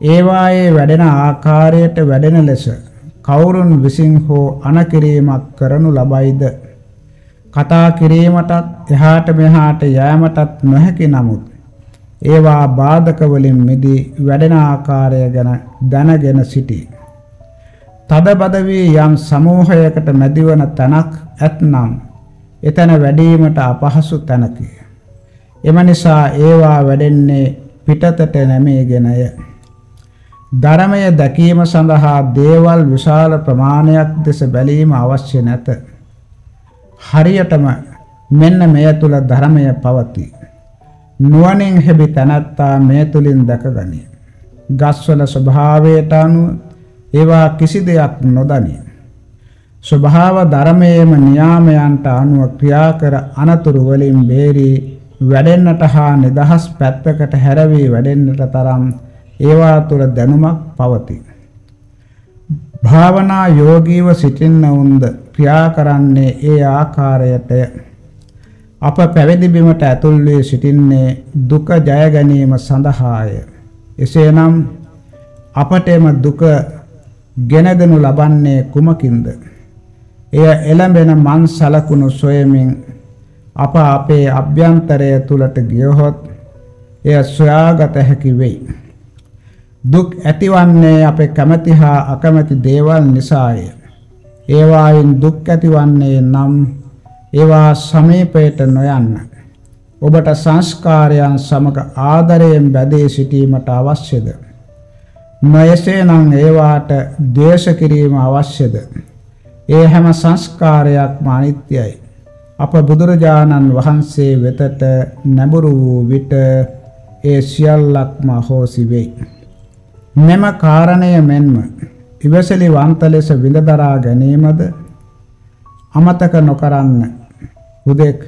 ඒවායේ වැඩෙන ආකාරයට වැඩෙන ලෙස කවුරුන් විසින් හෝ අනකිරීමක් කරනු ලබයිද කතා කිරීමටත් එහාට මෙහාට යෑමටත් නොහැකි නමුත් ඒවා බාධක වලින් මිදී වැඩෙන ආකාරය ගැන දැනගෙන සිටී. තදබද වී යම් සමූහයකට මැදිවන තැනක් ඇතනම් එතන වැඩීමට අපහසු තැනකි. එම නිසා ඒවා වැඩෙන්නේ පිටතට නැමීගෙනය. ධර්මය දැකීම සඳහා දේවල් විශාල ප්‍රමාණයක් දෙස බැලීම අවශ්‍ය නැත. හරියටම මෙන්න මෙය තුල ධර්මය පවතී. නුවණින් හැබි තනත්තා මේ තුලින් දැකගනී. ගස්වල ස්වභාවයට අනුව ඒවා කිසි දෙයක් නොදනී. ස්වභාව ධර්මයේම නියාමයන්ට අනුව ක්‍රියා කර අනතුරු වලින් බේරී වැඩෙන්නට හා නිදහස් පැත්තකට හැරවී වැඩෙන්නට තරම් ඒවා තුළ දැනුමක් පවතී. භාවනා යෝගීව සිටින්නවුන්ද ක්‍රියා කරන්නේ ඒ ආකාරයටය. අප පැවිදි බිමට ඇතුල් වී සිටින්නේ දුක ජය ගැනීම සඳහාය. එසේනම් අපට එම දුක ගෙන දෙනු ලබන්නේ කුමකින්ද? එය එළඹෙන මන් සලකුණු සොයමින් අප අපේ අභ්‍යන්තරය තුලට ගියහොත් එය සොයාගත හැකි වෙයි. දුක් ඇතිවන්නේ අපේ කැමැති හා අකමැති දේවල් නිසාය. ඒවායින් දුක් ඇතිවන්නේ නම් ඒවා සමීපයට නොයන්න. ඔබට සංස්කාරයන් සමග ආදරයෙන් බැඳී සිටීමට අවශ්‍යද? නොයසේනම් ඒවාට ද්වේෂ කිරීම අවශ්‍යද? ඒ හැම සංස්කාරයක්ම අනිත්‍යයි. අප බුදුරජාණන් වහන්සේ වෙතට නැඹුරු වූ විට ඒ සියල්ලක්ම හෝසි වෙයි. මෙම කාරණය මෙන්ම ඉවසලි වන්ත ලෙස විඳදරා ගැනීමද අමතක නොකරන්න. හුදෙක්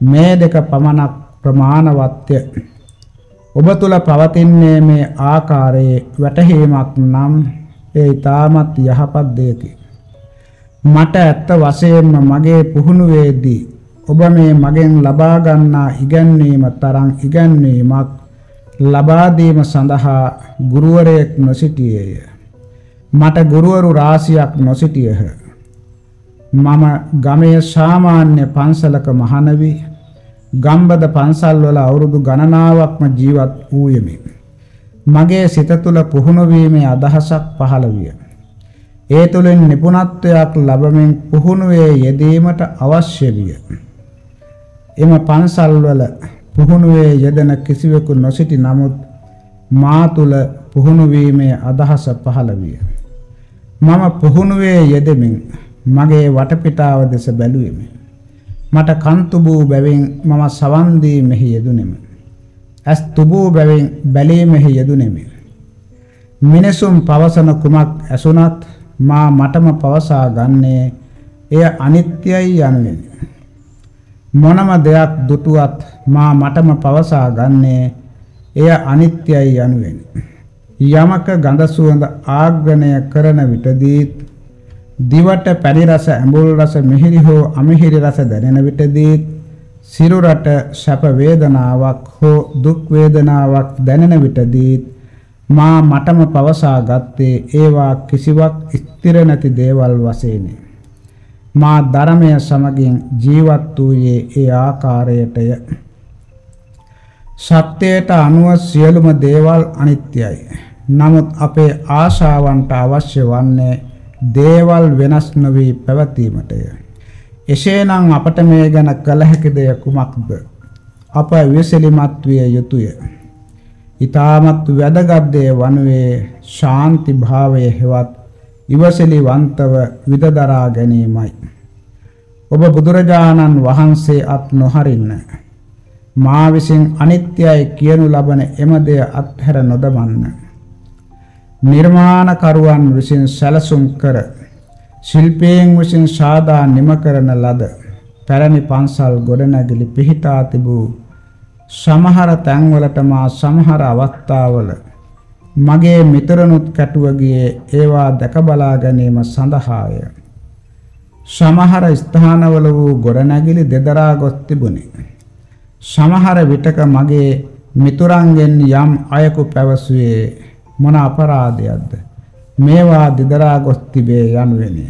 මේ දෙක පමණක් ප්‍රමාණවත්ය. ඔබ තුල පවතින්නේ මේ ආකාරයේ වැටහීමක් නම් ඒ ඊටමත් යහපත් දෙයකි. මට ඇත්ත වශයෙන්ම මගේ පුහුණුවේදී ඔබ මේ මගෙන් ලබා ගන්නා ඉගැන්වීම තරම් ඉගැන්වීමක් ලබා දීම සඳහා ගුරුවරයෙක් නොසිටියේය. මට ගුරුවරු රාශියක් නොසිටියහ. මම ගමේ සාමාන්‍ය පන්සලක මහණ වී ගම්බද පන්සල්වල අවුරුදු ගණනාවක්ම ජීවත් වූයෙමි. මගේ සිත තුළ පුහුණු වීමේ අදහසක් පහළ විය. ඒ තුළින් නිපුණත්වයක් ලැබමින් පුහුණුවේ යෙදීමට අවශ්‍ය විය. එම පන්සල්වල පුහුණුවේ යෙදෙන කිසිවෙකු නොසිටි නමුත් මා තුළ පුහුණු වීමේ අදහස පහළ විය. මම පුහුණුවේ යෙදෙමින් මගේ වටපිටාව දෙස බැලුවෙමි. මට කන් තුබූ බැවින් මම සවන් දී මෙහි යෙදුණෙමි. ඇස් තුබූ බැවින් බැලීමෙහි යෙදුණෙමි. මිනිසුන් පවසන කුමක් ඇසුණත් මා මටම පවසා ගන්නේ එය අනිත්‍යයි යනුවෙනි. මොනම දෙයක් දුටුවත් මා මටම පවසා ගන්නේ එය අනිත්‍යයි යනුවෙනි. යමක ගඳ සුවඳ ආග්‍රණය කරන විටදී දිවට පැණි රස ඇඹුල් රස මිහිරි හෝ අමිහිරි රස දැනෙන විටදී සිරුරට සැප වේදනාවක් හෝ දුක් වේදනාවක් දැනෙන විටදී මා මටම පවසා ගත්තේ ඒවා කිසිවක් ස්ථිර නැති දේවල් වශයෙනි. මා ධර්මය සමගින් ජීවත් වූයේ ඒ ආකාරයටය. සත්‍යයට අනුව සියලුම දේවල් අනිත්‍යයි. නමුත් අපේ ආශාවන්ට අවශ්‍ය වන්නේ දේවල් වෙනස් නොවි පැවතීමටය. එසේනම් අපට මේ ගැන කල හැකි දෙය කුමක්ද? අප විසලිමත් විය යුතුය. ඊටමත් වැදගත් දේ වනුයේ ශාන්ති භාවය හෙවත් ඉවසලිවන්තව විදදරා ගැනීමයි. ඔබ බුදුරජාණන් වහන්සේ අත් නොහරින්න. මා විසින් අනිත්‍යයි කියනු ලබන එම දෙය අත්හැර නොදමන්න. නිර්මාණකරුවන් විසින් සැලසුම් කර ශිල්පීන් විසින් සාදා නිම කරන ලද පැරණි පන්සල් ගොඩනැගිලි පිහිටා තිබූ සමහර තැන්වලට මා සමහර අවස්ථාවල මගේ මිතුරනුත් කැටුව ගියේ ඒවා දැක බලා ගැනීම සඳහාය. සමහර ස්ථානවල වූ ගොඩනැගිලි දෙදරා ගොස් තිබුණි. සමහර විටක මගේ මිතුරන්ගෙන් යම් අයකු පැවසුවේ මොන අපරාධයක්ද? මේවා දෙදරා ගොස් තිබේ යනුවෙනි.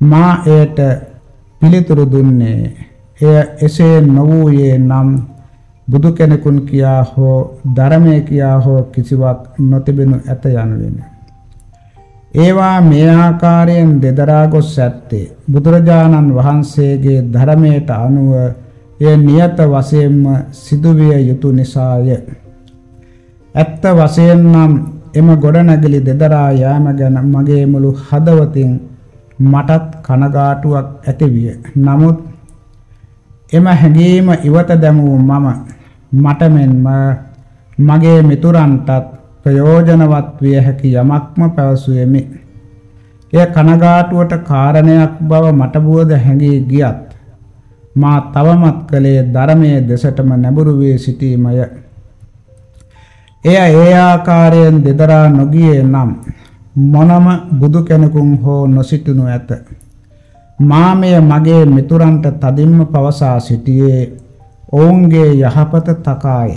මා එයට පිළිතුරු දුන්නේ එය එසේ නොවූයේ නම් බුදු කෙනෙකුන් කියා හෝ ධර්මයේ කියා හෝ කිසිවක් නොතිබෙනු ඇත යනුවෙනි. ඒවා මේ ආකාරයෙන් දෙදරා ගොස් ඇත්තේ බුදුරජාණන් වහන්සේගේ ධර්මයට අනුව එය නියත වශයෙන්ම සිදුවිය යුතු නිසාය. ඇත්ත වශයෙන් නම් එම ගොඩනැගිලි දෙදරා යාම ගැන මගේ මුළු හදවතින් මටත් කනගාටුවක් ඇතිවිය. නමුත් එම හැඟීම ඉවත දැමූ මම මට මෙන්ම මගේ මිතුරන්ටත් ප්‍රයෝජනවත් විය හැකි යමක්ම පැවසුවෙමි. එය කනගාටුවට කාරණයක් බව මට බුවද හැඟී ගියත් මා තවමත් කළේ ධර්මයේ දෙසටම නැඹුරු වී සිටීමය. එය ඒ ආකාරයෙන් දෙදරා නොගියේ නම් මොනම බුදු කෙනෙකුන් හෝ නොසිටිනු ඇත. මාමය මගේ මිතුරන්ට තදින්ම පවසා සිටියේ ඔවුන්ගේ යහපත තකාය.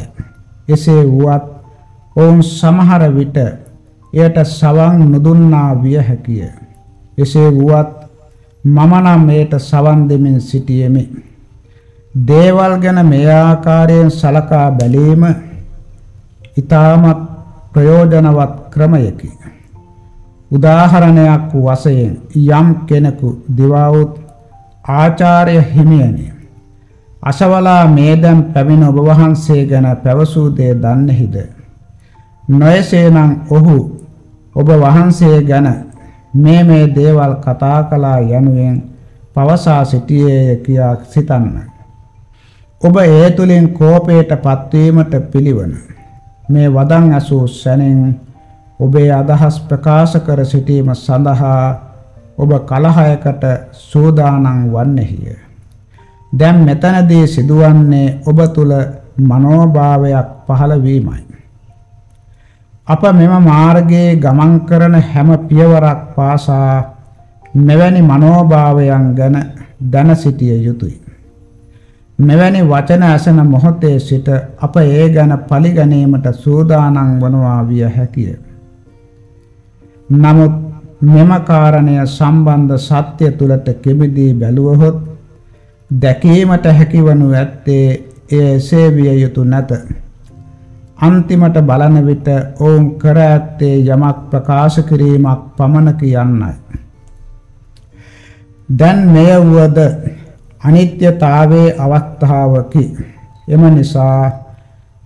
එසේ වුවත් ඔවුන් සමහර විට එයට සවන් නොදුන්නා විය හැකිය. එසේ වුවත් මම නම් එයට සවන් දෙමින් සිටියෙමි. දේවල් ගැන මේ ආකාරයෙන් සලකා බැලීම ඊටමත් ප්‍රයෝජනවත් ක්‍රමයකි. උදාහරණයක් වශයෙන් යම් කෙනෙකු දිවවුත් ආචාර්ය හිමියනි අසවලා මේදම් පැමිණ ඔබ වහන්සේ ගැන පැවසූ දේ දන්නේහිද නොයසේනම් ඔහු ඔබ වහන්සේ ගැන මේ මේ දේවල් කතා කළා යනුවෙන් පවසා සිටියේය කියා සිතන්න. ඔබ ඒ තුලින් කෝපයට පත්වීමට පිළිවන. මේ වදන් ඇසූ සැනින් ඔබේ අදහස් ප්‍රකාශ කර සිටීම සඳහා ඔබ කලහයකට සූදානම් වන්නේය. දැන් මෙතනදී සිදුවන්නේ ඔබ තුල මනෝභාවයක් පහළ වීමයි. අප මෙම මාර්ගයේ ගමන් කරන හැම පියවරක් පාසා මෙවැනි මනෝභාවයන් ගැන දැන සිටිය යුතුය. මෙවැනි වචන ඇසෙන මොහොතේ සිට අප ඒ ගැන පරිගැනීමට සූදානම් වනවා විය හැකිය. නමුත් මෙම කාරණය සම්බන්ධ සත්‍ය තුලට කෙබිදී බැලුවහොත් දැකීමට හැකිවනු ඇත්තේ එය එසේ විය යුතු නැත. අන්තිමට බලන විට ඔවුන් කර ඇත්තේ යමක් ප්‍රකාශ කිරීමක් පමණ කියන්නයි. දැන් මෙය වුවද අනිත්‍යතාවයේ අවස්ථාවකි. එම නිසා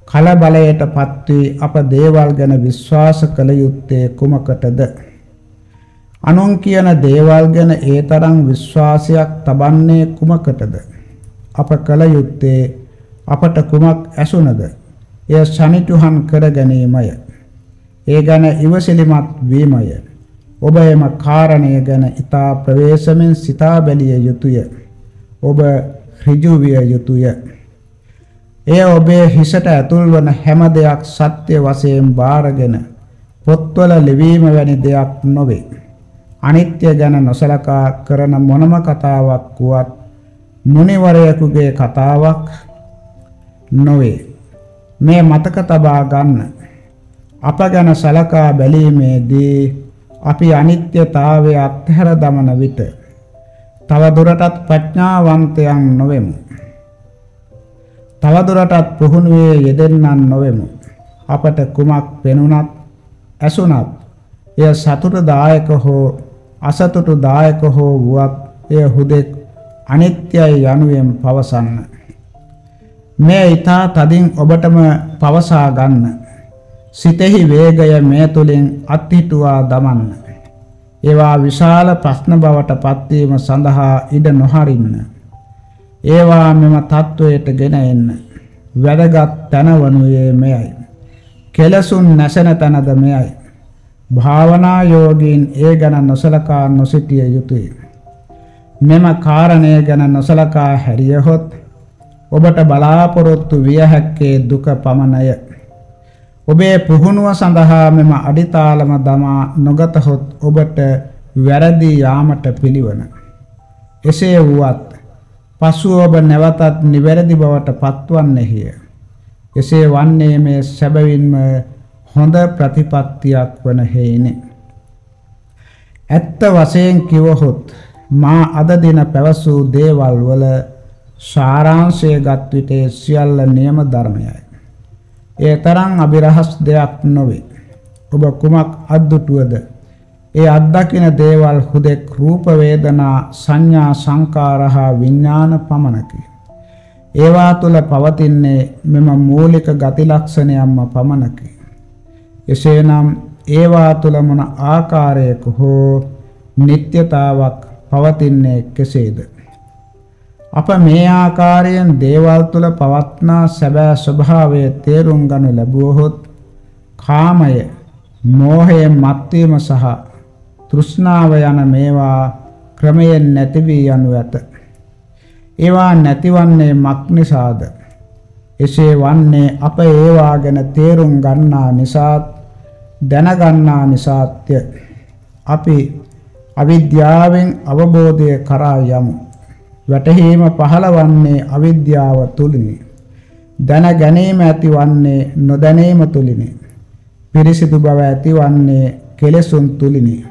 කලබලයට පත්වී අප දේවල් ගැන විශ්වාස කළ යුත්තේ කුමකටද? අනුන් කියන දේවල් ගැන ඒ තරම් විශ්වාසයක් තබන්නේ කුමකටද? අප කළ යුත්තේ අපට කුමක් ඇසුනද? එය සනිටුහන් කර ගැනීමය. ඒ ගැන ඉවසිලිමත් වීමය. ඔබ එම කාරණය ගැන ඊතා ප්‍රවේශමෙන් සිතා බැලිය යුතුය. ඔබ ඍජු විය යුතුය. එය ඔබේ හිසට ඇතුල් වන හැම දෙයක් සත්‍ය වශයෙන් බාරගෙන පොත්වල ලිවීම වැනි දෙයක් නොවේ. අනිත්‍ය ගැන නොසලකා කරන මොනම කතාවක් වුවත් මුනිවරයෙකුගේ කතාවක් නොවේ. මේ මතක තබා ගන්න. අප ගැන සලකා බැලීමේදී අපි අනිත්‍යතාවය අත්හැර දමන විට තව දුරටත් ප්‍රඥාවන්තයන් නොවෙමු. තව දුරටත් පුහුණුවේ යෙදෙන්නන් නොවෙමු. අපට කුමක් පෙනුනත් ඇසුනත් එය සතුටදායක හෝ අසතුටුදායක හෝ වුවත් එය හුදෙක් අනිත්‍යයි යනුවෙන් පවසන්න. මේ ඊතා තදින් ඔබටම පවසා ගන්න. සිතෙහි වේගය මේ තුලින් අත්හිටුවා දමන්න. ඒවා විශාල ප්‍රශ්න බවට පත්වීම සඳහා ඉඩ නොහරින්න. ඒවා මෙම තත්වයට ගෙන එන්න. වැදගත් තැන වනුයේ මෙයයි. කෙලසුන් නැසෙන තැනද මෙයයි. භාවනා යෝගීන් ඒ ගැන නොසලකා නොසිටිය යුතුය. මෙම කාරණය ගැන නොසලකා හැරියහොත් ඔබට බලාපොරොත්තු විය හැක්කේ දුක පමණය. ඔබේ පුහුණුව සඳහා මෙම අඩිතාලම දමා නොගතහොත් ඔබට වැරදි යාමට පිළිවන. එසේ වුවත් පසුව ඔබ නැවතත් නිවැරදි බවට පත්වන්නේය. එසේ වන්නේ මේ සැබවින්ම හොඳ ප්‍රතිපත්තියක් වන හේිනේ. ඇත්ත වශයෙන් කිවහොත් මා අද දින පැවසූ දේවල් වල සාරාංශය ගත් විට සියල්ල නියම ධර්මයයි. ඒ තරම් අභිරහස් දෙයක් නොවේ. ඔබ කුමක් අද්දුටුවද? ඒ අත්දකින දේවල් හුදෙක් රූප වේදනා සංඥා සංකාර හා විඥාන පමණකි. ඒවා තුල පවතින්නේ මෙම මූලික ගති ලක්ෂණයන්ම පමණකි. එසේනම් ඒවා තුල මොන ආකාරයක හෝ නිත්‍යතාවක් පවතින්නේ කෙසේද? අප මේ ආකාරයෙන් දේවල් තුල පවත්නා සැබෑ ස්වභාවය තේරුම් ගනු ලැබුවහොත් කාමය, මෝහය මත්වීම සහ තෘෂ්ණාව යන මේවා ක්‍රමයෙන් නැති වී යනු ඇත. ඒවා නැතිවන්නේ මක් නිසාද? එසේ වන්නේ අප ඒවා ගැන තේරුම් ගන්නා නිසාත් දැනගන්නා නිසාත්ය. අපි අවිද්‍යාවෙන් අවබෝධය කරා යමු. වැටහීම පහළවන්නේ අවිද්‍යාව තුලිනි. දැන ගැනීම ඇතිවන්නේ නොදැනීම තුලිනි. පිරිසිදු බව ඇතිවන්නේ කෙලෙසුන් තුලිනි.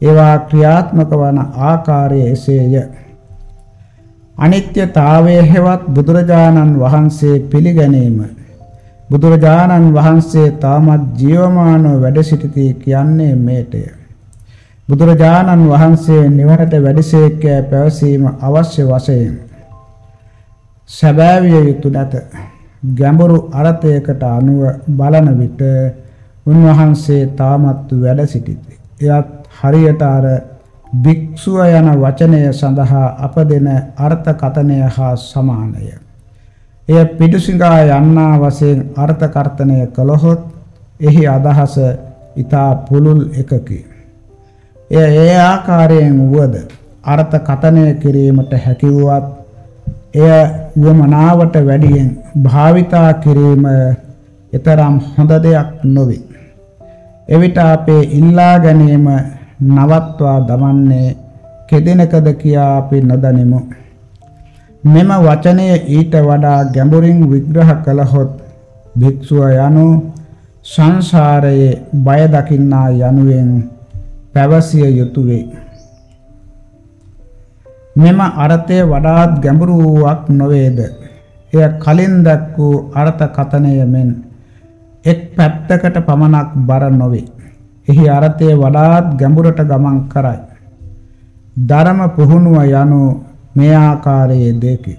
ඒවා ක්‍රියාත්මක වන ආකාරය එසේය. අනිත්‍යතාවයේ හෙවත් බුදුරජාණන් වහන්සේ පිළිගැනීම බුදුරජාණන් වහන්සේ තාමත් ජීවමානව වැඩ සිටිති කියන්නේ මේටය. බුදුරජාණන් වහන්සේ නිවනට වැඩිසේක පැවසීම අවශ්‍ය වශයෙන් සැබෑවිය යුතු නැත. ගැඹුරු අර්ථයකට අනුව බලන විට උන්වහන්සේ තාමත් වැඩ සිටිති. එයත් හරියට අර භික්ෂුව යන වචනය සඳහා අප දෙන අර්ථකථනය හා සමානය. එය පිටුසිඟා යන්නා වශයෙන් අර්ථකර්තනය කළහොත් එහි අදහස ඊතා පුළුල් එකකි. එය ඒ ආකාරයෙන් වුවද අර්ථ කතනය කිරීමට හැකි වුවත් එය වමනාවට වැඩියෙන් භාවිතා කිරීම ඊතරම් හොඳ දෙයක් නොවේ. එවිට අපේ ඉල්ලා ගැනීම නවත්වා දමන්නේ කෙදිනකද කියා අපි නොදනිමු. මෙම වචනය ඊට වඩා ගැඹුරින් විග්‍රහ කළහොත් භික්ෂුව යනු සංසාරයේ බය දකින්නා යනුවෙන් පැවසිය යුතුය වේ. මෙම අර්ථය වඩාත් ගැඹුරු වූවක් නොවේද? එය කලින් දැක් වූ අර්ථ කතනය මෙන් එක් පැත්තකට පමණක් බර නොවේ. එහි අර්ථය වඩාත් ගැඹුරට ගමන් කරයි. ධර්ම පුහුණුව යනු මේ ආකාරයේ දෙකි.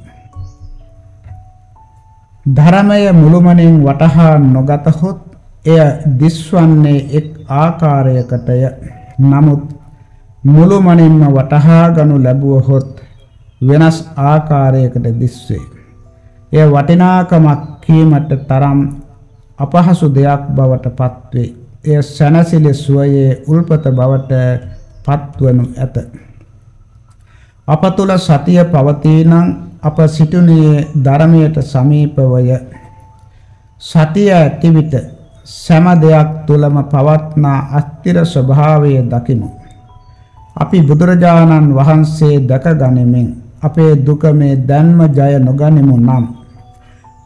ධර්මය මුළුමනින් වටහා නොගතහොත් එය දිස්වන්නේ එක් ආකාරයකටය. නමුත් මුළුමනින්ම වටහා ගනු ලැබුවහොත් වෙනස් ආකාරයකට දිස්වේ. එය වටිනාකමක් කීමට තරම් අපහසු දෙයක් බවට පත්වේ. එය සැනසිලි සුවයේ උල්පත බවට පත්වනු ඇත. අප තුළ සතිය පවතිනං අප සිටුනේ ධර්මයට සමීපවය. සතිය ඇති විට සෑම දෙයක් තුලම පවත්නා අස්තිර ස්වභාවය දකිමු. අපි බුදුරජාණන් වහන්සේ දැක ගනිමින් අපේ දුක මේ දැන්ම ජය නොගනිමු නම්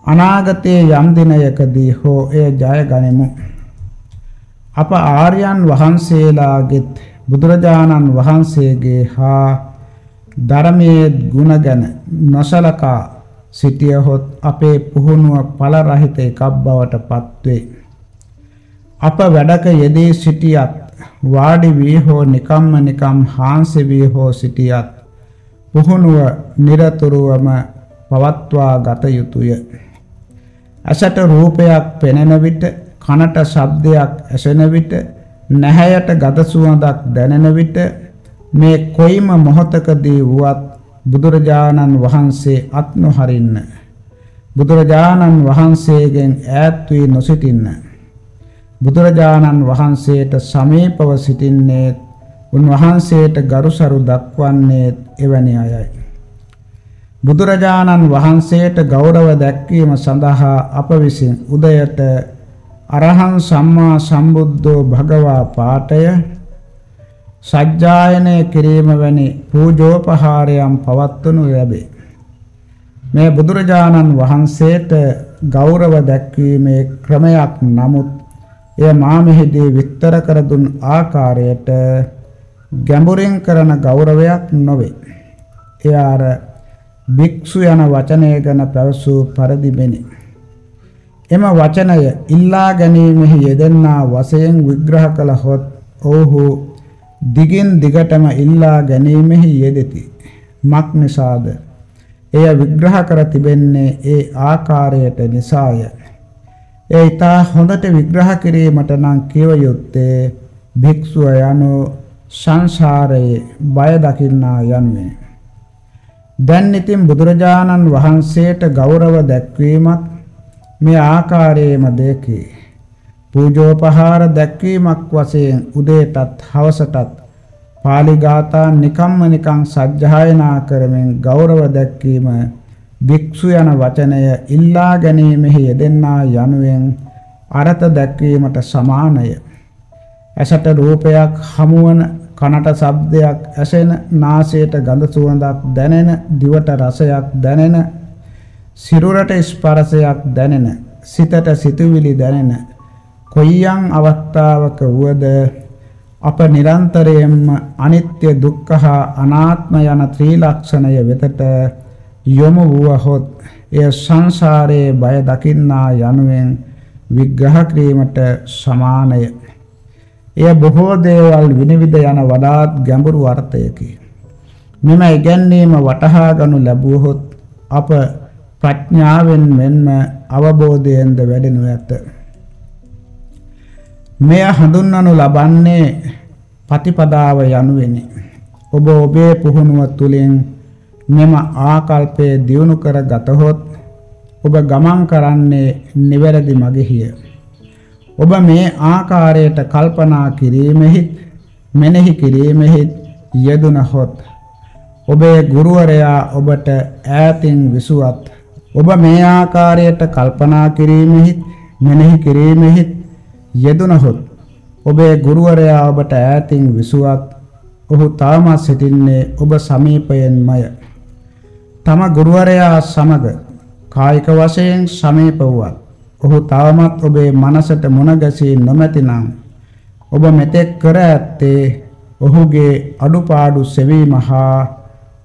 අනාගතයේ යම් දිනයකදී හෝ එය ජය ගනිමු. අප ආර්යයන් වහන්සේලාගෙත් බුදුරජාණන් වහන්සේගේ හා ධර්මයේ ගුණ ගැන නොසලකා සිටියහොත් අපේ පුහුණුව ඵල රහිත එකක් බවට පත්වේ. අප වැඩක යෙදී සිටියත් වාඩි වී හෝ නිකම්ම නිකම් හාන්සි වී හෝ සිටියත් පුහුණුව নিরතුරුවම පවත්වා ගත යුතුය. ඇසට රූපයක් පෙනෙන විට කනට ශබ්දයක් ඇසෙන විට නැහැයට ගඳ සුවඳක් දැනෙන විට මේ කොයිම මොහතකදී වුවත් බුදුරජාණන් වහන්සේ අත් නොහරින්න බුදුරජාණන් වහන්සේගෙන් ඈත් වී නොසිටින්න බුදුරජාණන් වහන්සේට සමීපව සිටින්නේ උන්වහන්සේට ගරුසරු දක්වන්නේ එවැනි අයයි. බුදුරජාණන් වහන්සේට ගෞරව දැක්වීම සඳහා අප විසින් උදයට අරහං සම්මා සම්බුද්ධෝ භගවා පාඨය සජ්ජායනය කිරීම වැනි පූජෝපහාරයන් පවත්වනු ලැබේ. මේ බුදුරජාණන් වහන්සේට ගෞරව දැක්වීමේ ක්‍රමයක් නමුත් එය මා මෙහිදී විස්තර කර දුන් ආකාරයට ගැඹුරින් කරන ගෞරවයක් නොවේ. එය අර භික්ෂු යන වචනය ගැන පැවසූ පරිදි මෙනි. එම වචනය ඉල්ලා ගැනීමෙහි යෙදෙන්නා වශයෙන් විග්‍රහ කළහොත් ඔව්හු දිගින් දිගටම ඉල්ලා ගැනීමෙහි යෙදෙති. මක් නිසාද? එය විග්‍රහ කර තිබෙන්නේ ඒ ආකාරයට නිසාය. ඒ ඊතා හොඳට විග්‍රහ කිරීමට නම් කියව යුත්තේ භික්ෂුව යනු සංසාරයේ බය දකින්නා යනුවෙන්. දැන් ඉතින් බුදුරජාණන් වහන්සේට ගෞරව දැක්වීමත් මේ ආකාරයේම දෙකේ පූජෝපහාර දැක්වීමක් වශයෙන් උදේටත් හවසටත් පාලි ගාථා නිකම්ම නිකං සජ්ජායනා කරමින් ගෞරව දැක්වීම භික්ෂු යන වචනය ඉල්ලා ගැනීමෙහි යෙදෙන්නා යනුවෙන් අරත දැක්වීමට සමානය. ඇසට රූපයක් හමුවන කනට ශබ්දයක් ඇසෙන නාසයට ගඳ සුවඳක් දැනෙන දිවට රසයක් දැනෙන සිරුරට ස්පර්ශයක් දැනෙන සිතට සිතුවිලි දැනෙන කොයියම් අවස්ථාවක වුවද අප නිරන්තරයෙන්ම අනිත්‍ය දුක්ඛ අනාත්ම යන ත්‍රිලක්ෂණය වෙතට යොමු වූහොත් එය සංසාරයේ බය දකින්නා යනුවෙන් විග්‍රහ කිරීමට සමානය. එය බොහෝ දේවල් විනිවිද යන වඩාත් ගැඹුරු අර්ථයකි. මෙම ඉගැන්වීම වටහා ගනු ලැබුවහොත් අප ප්‍රඥාවෙන් මෙන්ම අවබෝධයෙන්ද වැඩෙනු ඇත. මෙය හඳුන්වනු ලබන්නේ පතිපදාව යනුවෙනි. ඔබ ඔබේ පුහුණුව තුළින් මෙම ආකල්පය දියුණු කර ගතහොත් ඔබ ගමන් කරන්නේ නිවැරදි මගෙහිය. ඔබ මේ ආකාරයට කල්පනා කිරීමෙහිත් මෙනෙහි කිරීමෙහිත් යෙදුනහොත් ඔබේ ගුරුවරයා ඔබට ඈතින් විසුවත් ඔබ මේ ආකාරයට කල්පනා කිරීමෙහිත් මෙනෙහි කිරීමෙහිත් යෙදුනහොත් ඔබේ ගුරුවරයා ඔබට ඈතින් විසුවත් ඔහු තාමත් සිටින්නේ ඔබ සමීපයෙන්මය. තම ගුරුවරයා සමග කායික වශයෙන් සමීප වුවත් ඔහු තාමත් ඔබේ මනසට මුණ ගැසී නොමැතිනම් ඔබ මෙතෙක් කර ඇත්තේ ඔහුගේ අඩුපාඩු සෙවීම හා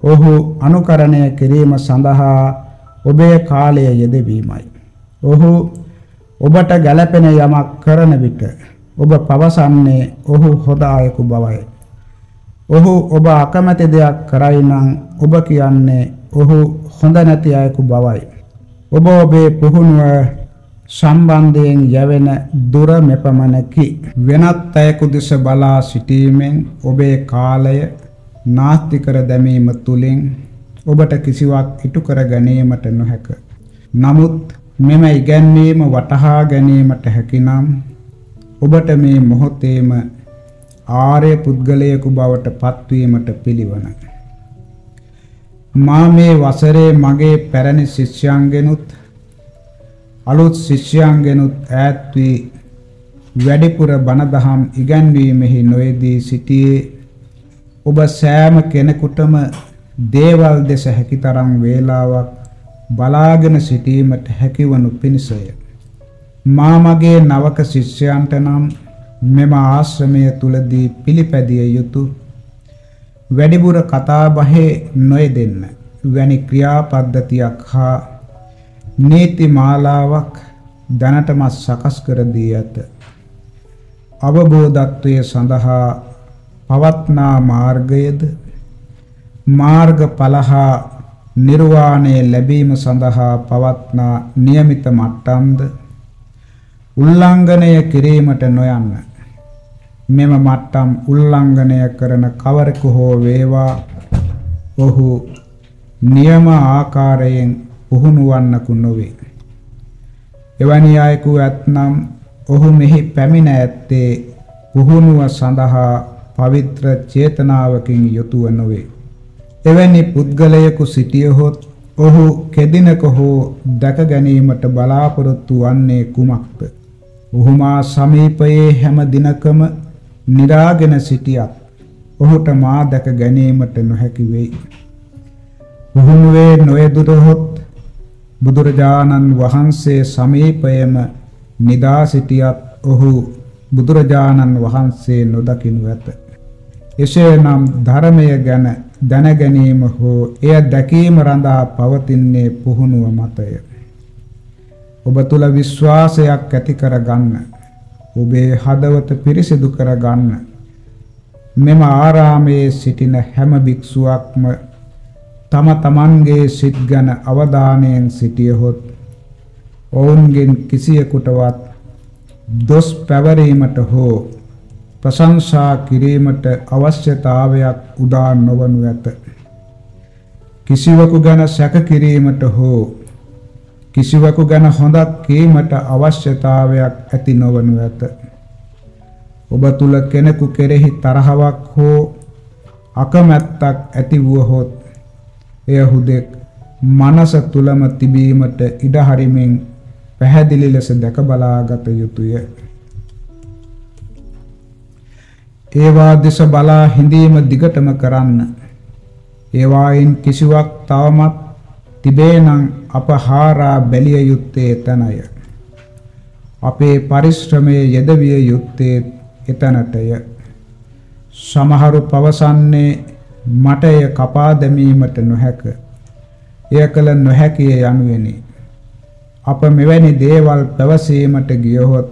ඔහු අනුකරණය කිරීම සඳහා ඔබේ කාලය යෙදවීමයි. ඔහු ඔබට ගැළපෙන යමක් කරන විට ඔබ පවසන්නේ ඔහු හොඳ අයෙකු බවයි. ඔහු ඔබ අකමැති දෙයක් කරයි නම් ඔබ කියන්නේ ඔහු හොඳ නැති අයෙකු බවයි. ඔබ ඔබේ පුහුණුව සම්බන්ධයෙන් යැවෙන දුර මෙපමණකි. වෙනත් අයෙකු දෙස බලා සිටීමෙන් ඔබේ කාලය නාස්ති කර දැමීම තුලින් ඔබට කිසිවක් ඉටු කර ගැනීමට නොහැක. නමුත් මෙම ඉගැන්වීම වටහා ගැනීමට හැකිනම් ඔබට මේ මොහොතේම ආර්ය පුද්ගලයෙකු බවට පත්වීමට පිළිවන. මා මේ වසරේ මගේ පැරණි ශිෂ්‍යයන්ගෙනුත් අලුත් ශිෂ්‍යයන්ගෙනුත් ඈත් වී වැඩිපුර බණ දහම් ඉගැන්වීමෙහි නොයේදී සිටියේ ඔබ සෑම කෙනෙකුටම දේවල් දෙස හැකිතරම් වේලාවක් බලාගෙන සිටීමට හැකිවනු පිණිසය. මා මගේ නවක ශිෂ්‍යයන්ට නම් මෙම ආශ්‍රමය තුලදී පිළිපැදිය යුතු වැඩිපුර කතා බහේ නොයෙදෙන්න වැනි ක්‍රියාපද්ධතියක් හා නීති මාලාවක් දැනටම සකස් කර දී ඇත. අවබෝධත්වයේ සඳහා පවත්නා මාර්ගයේද මාර්ගඵල හා නිර්වාණය ලැබීම සඳහා පවත්නා નિયમિત මට්ටම්ද උල්ලංඝනය කිරීමට නොයන්න. මෙම මට්ටම් උල්ලංඝනය කරන කවරෙකු හෝ වේවා ඔහු නියම ආකාරයෙන් පුහුණු වන්නකු නොවේ. එවැනි අයෙකු ඇතනම් ඔහු මෙහි පැමිණ ඇත්තේ පුහුණුව සඳහා පවිත්‍ර චේතනාවකින් යුතුව නොවේ. එවැනි පුද්ගලයෙකු සිටියහොත් ඔහු කෙදිනක හෝ දැක ගැනීමට බලාපොරොත්තු වන්නේ කුමක්ද? ඔහු මා සමීපයේ හැම දිනකම निराගෙන සිටියත් ඔහුට මා දැක ගැනීමට නොහැකි වෙයි. පුහුණුවේ නොයදුරහොත් බුදුරජාණන් වහන්සේ සමීපයේම නිදා සිටියත් ඔහු බුදුරජාණන් වහන්සේ නොදකිනු ඇත. එසේනම් ධර්මය ගැන දැන ගැනීම හෝ එය දැකීම රඳා පවතින්නේ පුහුණුව මතය. ඔබ තුල විශ්වාසයක් ඇති කර ගන්න. ඔබේ හදවත පිරිසිදු කර ගන්න. මෙම ආරාමයේ සිටින හැම භික්ෂුවක්ම තම තමන්ගේ සිත් ගැන අවධානයෙන් සිටියහොත් ඔවුන්ගෙන් කිසියෙකුටවත් දොස් පැවරීමට හෝ ප්‍රශංසා කිරීමට අවශ්‍යතාවයක් උදා නොවනු ඇත. කිසිවකු ගැන සැක කිරීමට හෝ කිසිවකු ගැන හොඳක් කීමට අවශ්‍යතාවයක් ඇති නොවනු ඇත. ඔබ තුල කෙනෙකු කෙරෙහි තරහවක් හෝ අකමැත්තක් ඇති වුවහොත් එය හුදෙක් මනස තුලම තිබීමට ඉඩ හරිමින් පැහැදිලි ලෙස දැක බලාගත යුතුය. ඒවා දෙස බලා හිඳීම දිගටම කරන්න. ඒවායින් කිසිවක් තවමත් තිබේනම් අප හාරා බැලිය යුත්තේ එතනය. අපේ පරිශ්‍රමයේ යෙදවිය යුත්තේ එතනටය. සමහරු පවසන්නේ මට එය කපා දැමීමට නොහැක. එය කළ නොහැකිය යනුවෙනි. අප මෙවැනි දේවල් පැවසීමට ගියහොත්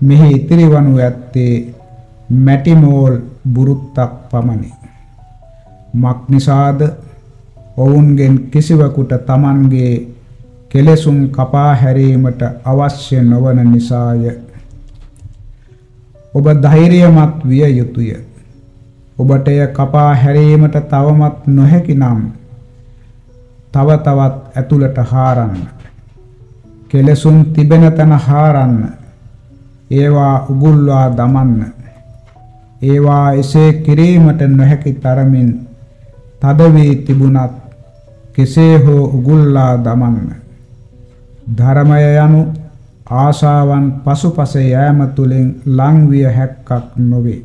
මෙහි ඉතිරි වනු ඇත්තේ මැටි මෝල් බුරුත්තක් පමණි. මක් නිසාද ඔවුන්ගෙන් කිසිවකුට Tamanගේ කෙලෙසුන් කපා හැරීමට අවශ්‍ය නොවන නිසාය. ඔබ ධෛර්යමත් විය යුතුය. ඔබට එය කපා හැරීමට තවමත් නොහැකි නම් තව තවත් ඇතුළට හාරන්න. කෙලසුන් තිබෙන තැන හාරන්න. ඒවා උගුල්වා දමන්න. ඒවා එසේ කිරීමට නොහැකි තරමින් තද වී තිබුණත් කෙසේ හෝ උගුල්ලා දමන්න. ධර්මය යනු ආශාවන් පසුපස යෑම තුලින් ලංවිය හැක්කක් නොවේ.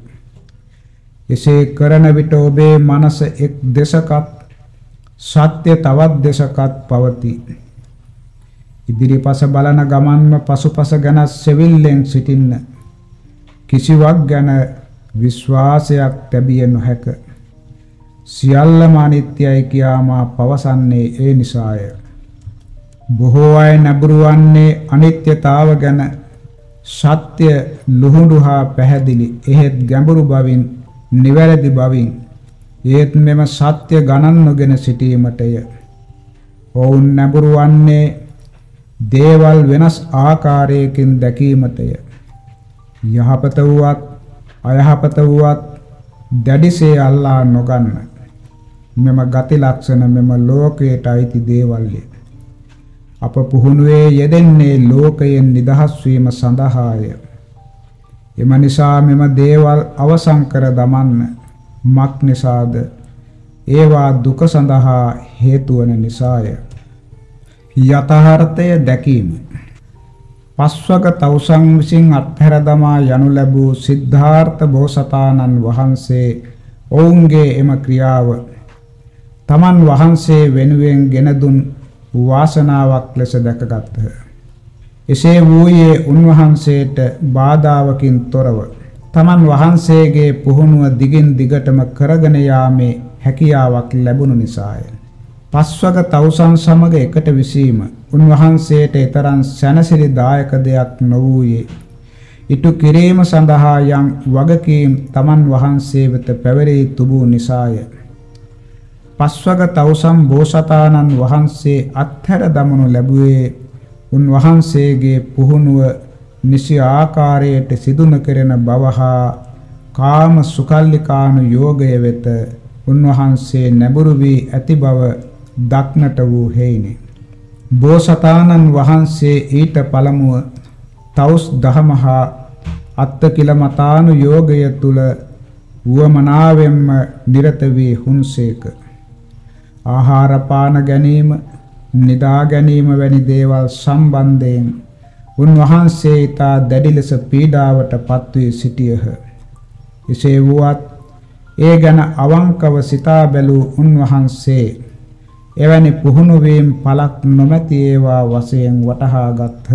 එසේ කරන විට ඔබේ මනස එක් දෙසකත් සත්‍ය තවත් දෙසකත් පවතී. ඉදිරිපස බලන ගමන්ම පසුපස ගැන සෙවිල්ලෙන් සිටින්න කිසිවක් ගැන විශ්වාසයක් තැබිය නොහැක සියල්ලම අනිත්‍යයි කියා මා පවසන්නේ ඒ නිසාය බොහෝ අය නැඹුරුවන්නේ අනිත්‍යතාව ගැන සත්‍ය ලුහුඬු හා පැහැදිලි එහෙත් ගැඹුරු බවින් නිවැරදි බවින් ඒත් මෙම සත්‍ය ගණන් නොගෙන සිටීමටය ඔවුන් නැඹුරුවන්නේ දේවල් වෙනස් ආකාරයකින් දැකීමටය. යහපත වුවත් අයහපත වුවත් දැඩිසේ අල්ලා නොගන්න. මෙම ගති ලක්ෂණ මෙම ලෝකයට අයිති දේවල්ය. අප පුහුණුවේ යෙදෙන්නේ ලෝකයෙන් නිදහස් වීම සඳහාය. එම නිසා මෙම දේවල් අවසන් කර දමන්න මක් නිසාද ඒවා දුක සඳහා හේතු වන නිසාය. යථාර්ථය දැකීම පස්වක තවුසන් විසින් අත්හැර දමා යනු ලැබූ සිද්ධාර්ථ බෝසතාණන් වහන්සේ ඔවුන්ගේ එම ක්‍රියාව තමන් වහන්සේ වෙනුවෙන් ගෙන දුන් වාසනාවක් ලෙස දැකගත්හ. එසේ වූයේ උන්වහන්සේට බාධාවකින් තොරව තමන් වහන්සේගේ පුහුණුව දිගින් දිගටම කරගෙන යාමේ හැකියාවක් ලැබුණු නිසාය. පස්වක තවුසන් සමග එකට විසීම උන්වහන්සේට ඊතරම් සැනසිලිදායක දෙයක් නොවූයේ ඉටු කිරීම සඳහා යම් වගකීම් තමන් වහන්සේ වෙත පැවරී තිබූ නිසාය. පස්වක තවුසන් බෝසතාණන් වහන්සේ අත්හැර දමනු ලැබුවේ උන්වහන්සේගේ පුහුණුව නිසි ආකාරයට සිදු නොකරන බව හා කාම සුකල්ලිකානු යෝගය වෙත උන්වහන්සේ නැඹුරු වී ඇති බව දක්නට වූ හේිනේ. බෝසතාණන් වහන්සේ ඊට පළමුව තවුස් දහමහා අත්තකිලමතානු යෝගය තුල වුවමනාවෙන්ම නිරත වී හුන්සේක. ආහාර පාන ගැනීම, නිදා ගැනීම වැනි දේවල් සම්බන්ධයෙන් උන්වහන්සේ ඊතා දැඩි ලෙස පීඩාවට පත්වී සිටියහ. එසේ වුවත් ඒ ගැන අවංකව සිතා බැලූ උන්වහන්සේ එවැනි පුහුණු වීම පළක් නොමැති ඒවා වශයෙන් වටහා ගත්හ.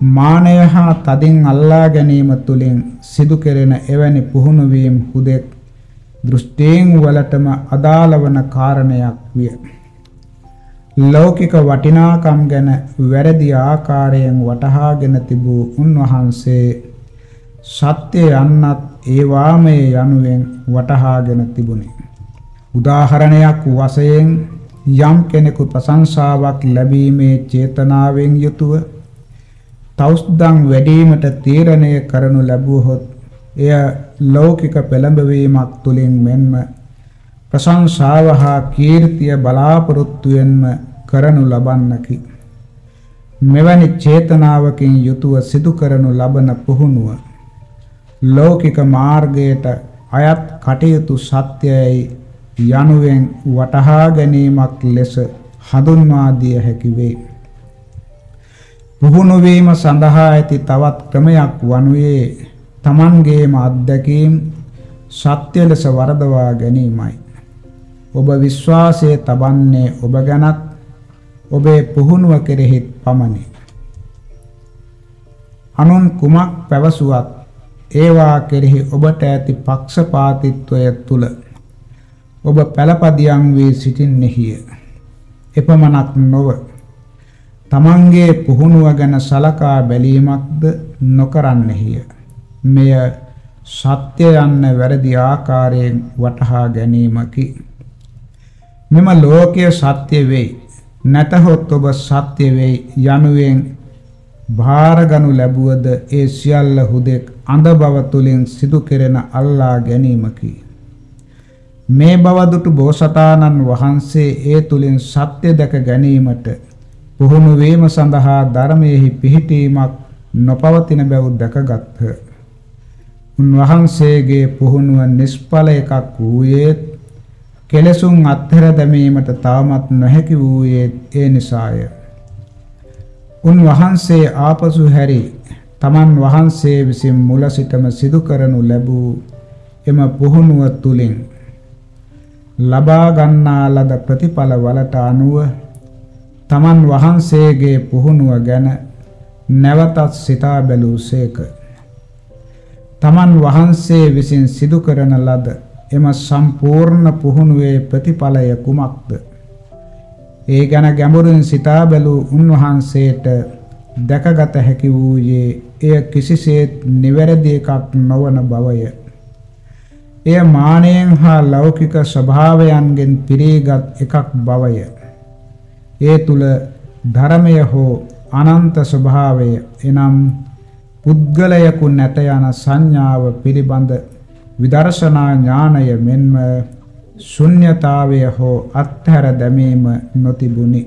මානය හා තදින් අල්ලා ගැනීම තුලින් සිදු කෙරෙන එවැනි පුහුණු වීම හුදෙක් දෘෂ්ටීන් වලටම අදාළ වන කාරණයක් විය. ලෞකික වටිනාකම් ගැන වැරදි ආකාරයෙන් වටහාගෙන තිබූ උන්වහන්සේ සත්‍ය යන්නත් ඒ වාමයේ යනුවෙන් වටහාගෙන තිබුණි. උදාහරණයක් වශයෙන් යම් කෙනෙකු ප්‍රශංසාවක් ලැබීමේ චේතනාවෙන් යුතුව තවුස්දන් වැඩිවීමට තීරණය කරනු ලැබුවහොත් එය ලෞකික පෙළඹවීමක් තුලින් මෙන්ම ප්‍රශංසාව හා කීර්තිය බලාපොරොත්තුවෙන්ම කරනු ලබන්නකි. මෙවැනි චේතනාවකින් යුතුව සිදු කරනු ලබන පුහුණුව ලෞකික මාර්ගයට අයත් කටයුතු සත්‍යයයි යනුවෙන් වටහා ගැනීමක් ලෙස හඳුන්වා දිය හැකි වේ. පුහුණු වීම සඳහා ඇති තවත් ක්‍රමයක් වනුයේ Tamanගේම අත්දැකීම් සත්‍ය ලෙස වරදවා ගැනීමයි. ඔබ විශ්වාසයේ තබන්නේ ඔබ ගැනත් ඔබේ පුහුණුව කෙරෙහි පමණි. අනුන් කුමක් පැවසුවත් ඒවා කෙරෙහි ඔබට ඇති පක්ෂපාතීත්වය තුල ඔබ පළපදියම් වී සිටින්නේහිය. එපමණක් නොව තමන්ගේ පුහුණුව ගැන සලකා බැලීමක්ද නොකරන්නෙහිය. මෙය සත්‍ය යන්න වැරදි ආකාරයෙන් වටහා ගැනීමකි. මෙම ලෝකයේ සත්‍ය වෙයි. නැතහොත් ඔබ සත්‍ය වෙයි යනුවෙන් භාරගනු ලැබුවද ඒ සියල්ල හුදෙක් අඳ බව තුලින් සිදු කෙරෙන අල්ලා ගැනීමකි. මේ බව දුටු බෝසතාණන් වහන්සේ ඒ තුලින් සත්‍ය දැක ගැනීමට පුහුණු වීම සඳහා ධර්මයෙහි පිහිටීමක් නොපවතින බව දැකගත්හ. උන්වහන්සේගේ පුහුණුව නිෂ්ඵල එකක් වූයේ කෙලසුන් අත්හැර දැමීමට තවමත් නොහැකි වූයේ ඒ නිසාය. උන්වහන්සේ ආපසු හැරි තමන් වහන්සේ විසින් මුල සිටම සිදු කරනු ලැබූ එම පුහුණුව තුලින් ලබා ගන්නා ලද ප්‍රතිඵල වලට අනුව තමන් වහන්සේගේ පුහුණුව ගැන නැවතත් සිතා බැලූසේක. තමන් වහන්සේ විසින් සිදු කරන ලද එම සම්පූර්ණ පුහුණුවේ ප්‍රතිඵලය කුමක්ද? ඒ ගැන ගැඹුරින් සිතා බැලූ උන්වහන්සේට දැකගත හැකි වූයේ එය කිසිසේත් නිවැරදි එකක් නොවන බවය. එය මානයෙන් හා ලෞකික ස්වභාවයන්ගෙන් පිරීගත් එකක් බවය. ඒ තුල ධර්මය හෝ අනන්ත ස්වභාවය එනම් පුද්ගලයකු නැත යන සංඥාව පිළිබඳ විදර්ශනා ඥානය මෙන්ම ශුන්්‍යතාවය හෝ අත්හැර දැමීම නොතිබුණි.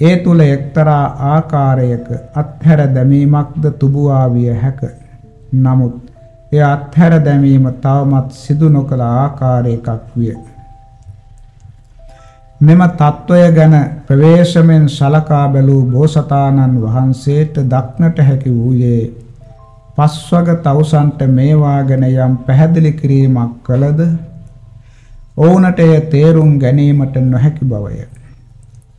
ඒ තුල එක්තරා ආකාරයක අත්හැර දැමීමක්ද තුබුවා විය හැක. නමුත් ඒ අත්හැර දැමීම තවමත් සිදු නොකළ ආකාරයකක් විය. මෙම తত্ত্বය ගැන ප්‍රවේශමෙන් සලකා බැලූ බෝසතාණන් වහන්සේට දක්නට හැකි වූයේ පස්වග තවුසන්ට මේවා ගැන යම් පැහැදිලි කිරීමක් කළද ඔවුනට එය තේරුම් ගැනීමට නොහැකි බවය.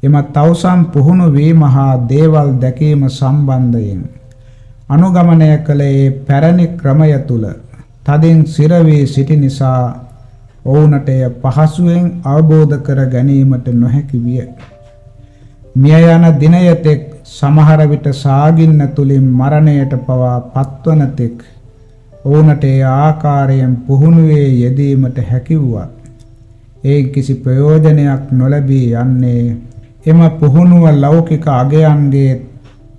එම තවුසන් පුහුණු වීම හා දේවල් දැකීම සම්බන්ධයෙන් අනුගමනය කළේ පැරණි ක්‍රමය තුල තදින් සිර වී සිටි නිසා ඔවුනට එය පහසුවෙන් අවබෝධ කර ගැනීමට නොහැකි විය. මිය යන දිනයතෙක් සමහර විට සාගින්න තුලින් මරණයට පවා පත්වන තෙක් ඔවුනට ඒ ආකාරයෙන් පුහුණුවේ යෙදීමට හැකි වුවත් ඒ කිසි ප්‍රයෝජනයක් නොලැබී යන්නේ එම පුහුණුව ලෞකික අගයන්ගේ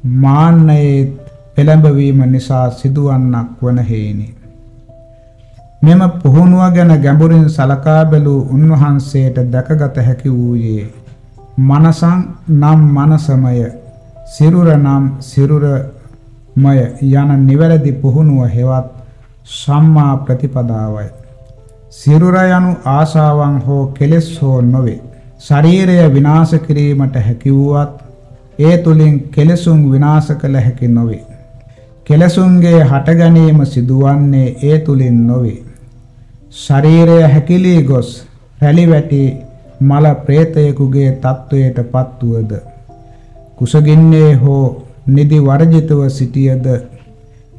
මාන්නයේ පෙළඹවීම නිසා සිදුවන්නක් වන හේිනි. මෙම පුහුණුව ගැන ගැඹුරින් සලකා බැලූ උන්වහන්සේට දැකගත හැකි වූයේ මනසං නම් මනසමය සිරුර නම් සිරුරමය යන නිවැරදි පුහුණුව හෙවත් සම්මා ප්‍රතිපදාවයි. සිරුර යනු ආශාවන් හෝ කෙලෙස් හෝ නොවේ. ශරීරය විනාශ කිරීමට හැකි වුවත් ඒ තුලින් කෙලෙසුන් විනාශ කළ හැකි නොවේ. කෙලසුන්ගේ හට ගැනීම සිදුවන්නේ ඒ තුලින් නොවේ. ශරීරය හැකිලී ගොස් රැලි වැටි මල ප්‍රේතයෙකුගේ තත්වයට පත්වුවද කුසගින්නේ හෝ නිදි වර්ජිතව සිටියද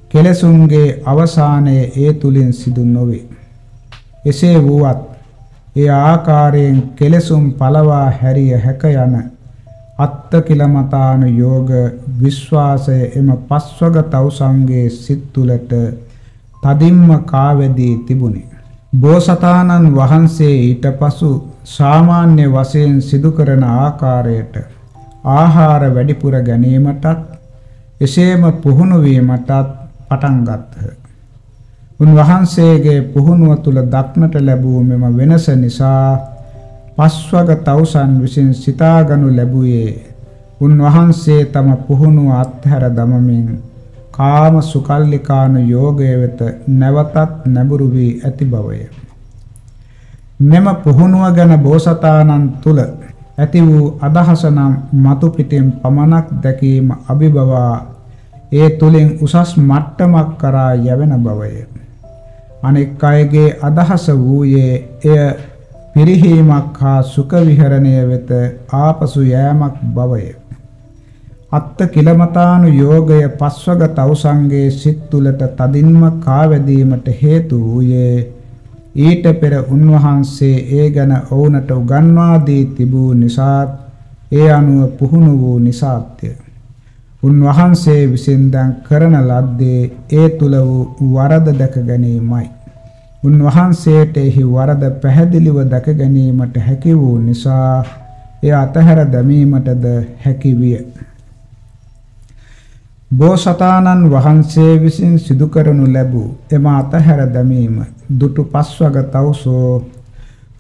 කෙලසුන්ගේ අවසානයේ ඒ තුලින් සිදු නොවේ. එසේ වුවත් ඒ ආකාරයෙන් කෙලසුම් පළවා හැරිය හැක යන අත්ත කිලමතාන යෝග විශ්වාසය එම පස්වග තවුසංගේ සිත් තුලට තදින්ම කාවැදී තිබුණි. බෝසතාණන් වහන්සේ ඊට පසු සාමාන්‍ය වශයෙන් සිදු කරන ආකාරයට ආහාර වැඩිපුර ගැනීමටත් එසේම පුහුණු වීමටත් පටන් ගත්හ. උන්වහන්සේගේ පුහුණුව තුල දක්නට ලැබූ මෙම වෙනස නිසා පස්වග තවුසන් විසින් සිතාගනු ලැබුවේ උන්වහන්සේ තම පුහුණුව අත්හැර දමමින් කාම සුකල්ලිකාන යෝගය වෙත නැවතත් නැඹුරු වී ඇති බවය. මෙම පුහුණුව ගැන බෝසතාණන් තුල ඇති වූ අදහස නම් මතු පිටින් පමණක් දැකීම අභිබවා ඒ තුලින් උසස් මට්ටමක් කරා යැවෙන බවය. අනෙක් අයගේ අදහස වූයේ එය පිරිහීමක් හා සුඛ විහරණය වෙත ආපසු යෑමක් බවය. අත්ත කිලමතානු යෝගය පස්වග තවුසංගේ සිත් තුලට තදින්ම කාවැදීමට හේතු වූයේ ඊට පෙර උන්වහන්සේ ඒ ගැන ඔවුනට උගන්වා දී තිබූ නිසාත් ඒ අනුව පුහුණු වූ නිසාත්ය. උන්වහන්සේ විසින් දැන් කරන ලද්දේ ඒ තුල වූ වරද දැක ගැනීමයි. උන්වහන්සේට එහි වරද පැහැදිලිව දැක ගැනීමට හැකි වූ නිසා එය අතහැර දැමීමටද හැකි විය. බෝසතාණන් වහන්සේ විසින් සිදු කරනු ලැබූ එම අතහැර දැමීම දුටු පස්වග තවුසෝ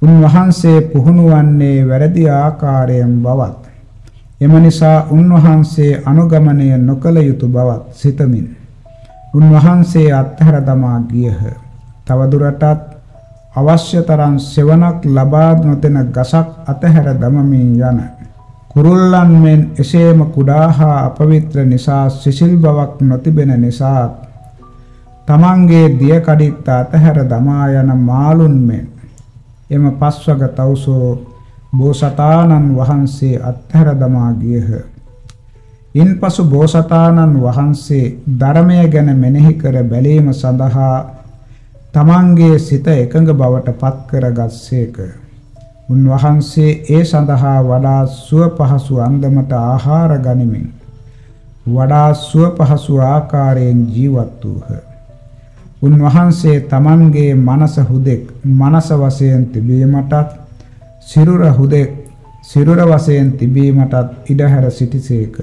උන්වහන්සේ පුහුණු වන්නේ වැරදි ආකාරයෙන් බවත් එම නිසා උන්වහන්සේ අනුගමනය නොකළ යුතු බවත් සිතමින් උන්වහන්සේ අත්හැර දමා ගියහ. තවදුරටත් අවශ්‍ය තරම් සෙවණක් ලබා නොදෙන ගසක් අතහැර දමමින් යන කුරුල්ලන් මෙන් එසේම කුඩා හා අපවිත්‍ර නිසා සිසිල් බවක් නොතිබෙන නිසා තමන්ගේ දිය කඩਿੱත් අතහැර දමා යන මාළුන් මෙන් එම පස්වග තවුසෝ බෝසතාණන් වහන්සේ අත්හැර දමා ගියහ. ඉන්පසු බෝසතාණන් වහන්සේ ධර්මය ගැන මෙනෙහි කර බැලීම සඳහා තමන්ගේ සිත එකඟ බවට පත් කරගත්සේක. උන්වහන්සේ ඒ සඳහා වඩා සුව පහසු අන්දමට ආහාර ගනිමින් වඩා සුව පහසු ආකාරයෙන් ජීවත් වූහ. උන්වහන්සේ තමන්ගේ මනස හුදෙක් මනස වශයෙන් තිබීමටත් සිරුර හුදෙක් සිරුර වශයෙන් තිබීමටත් ඉඩහැර සිටිසේක.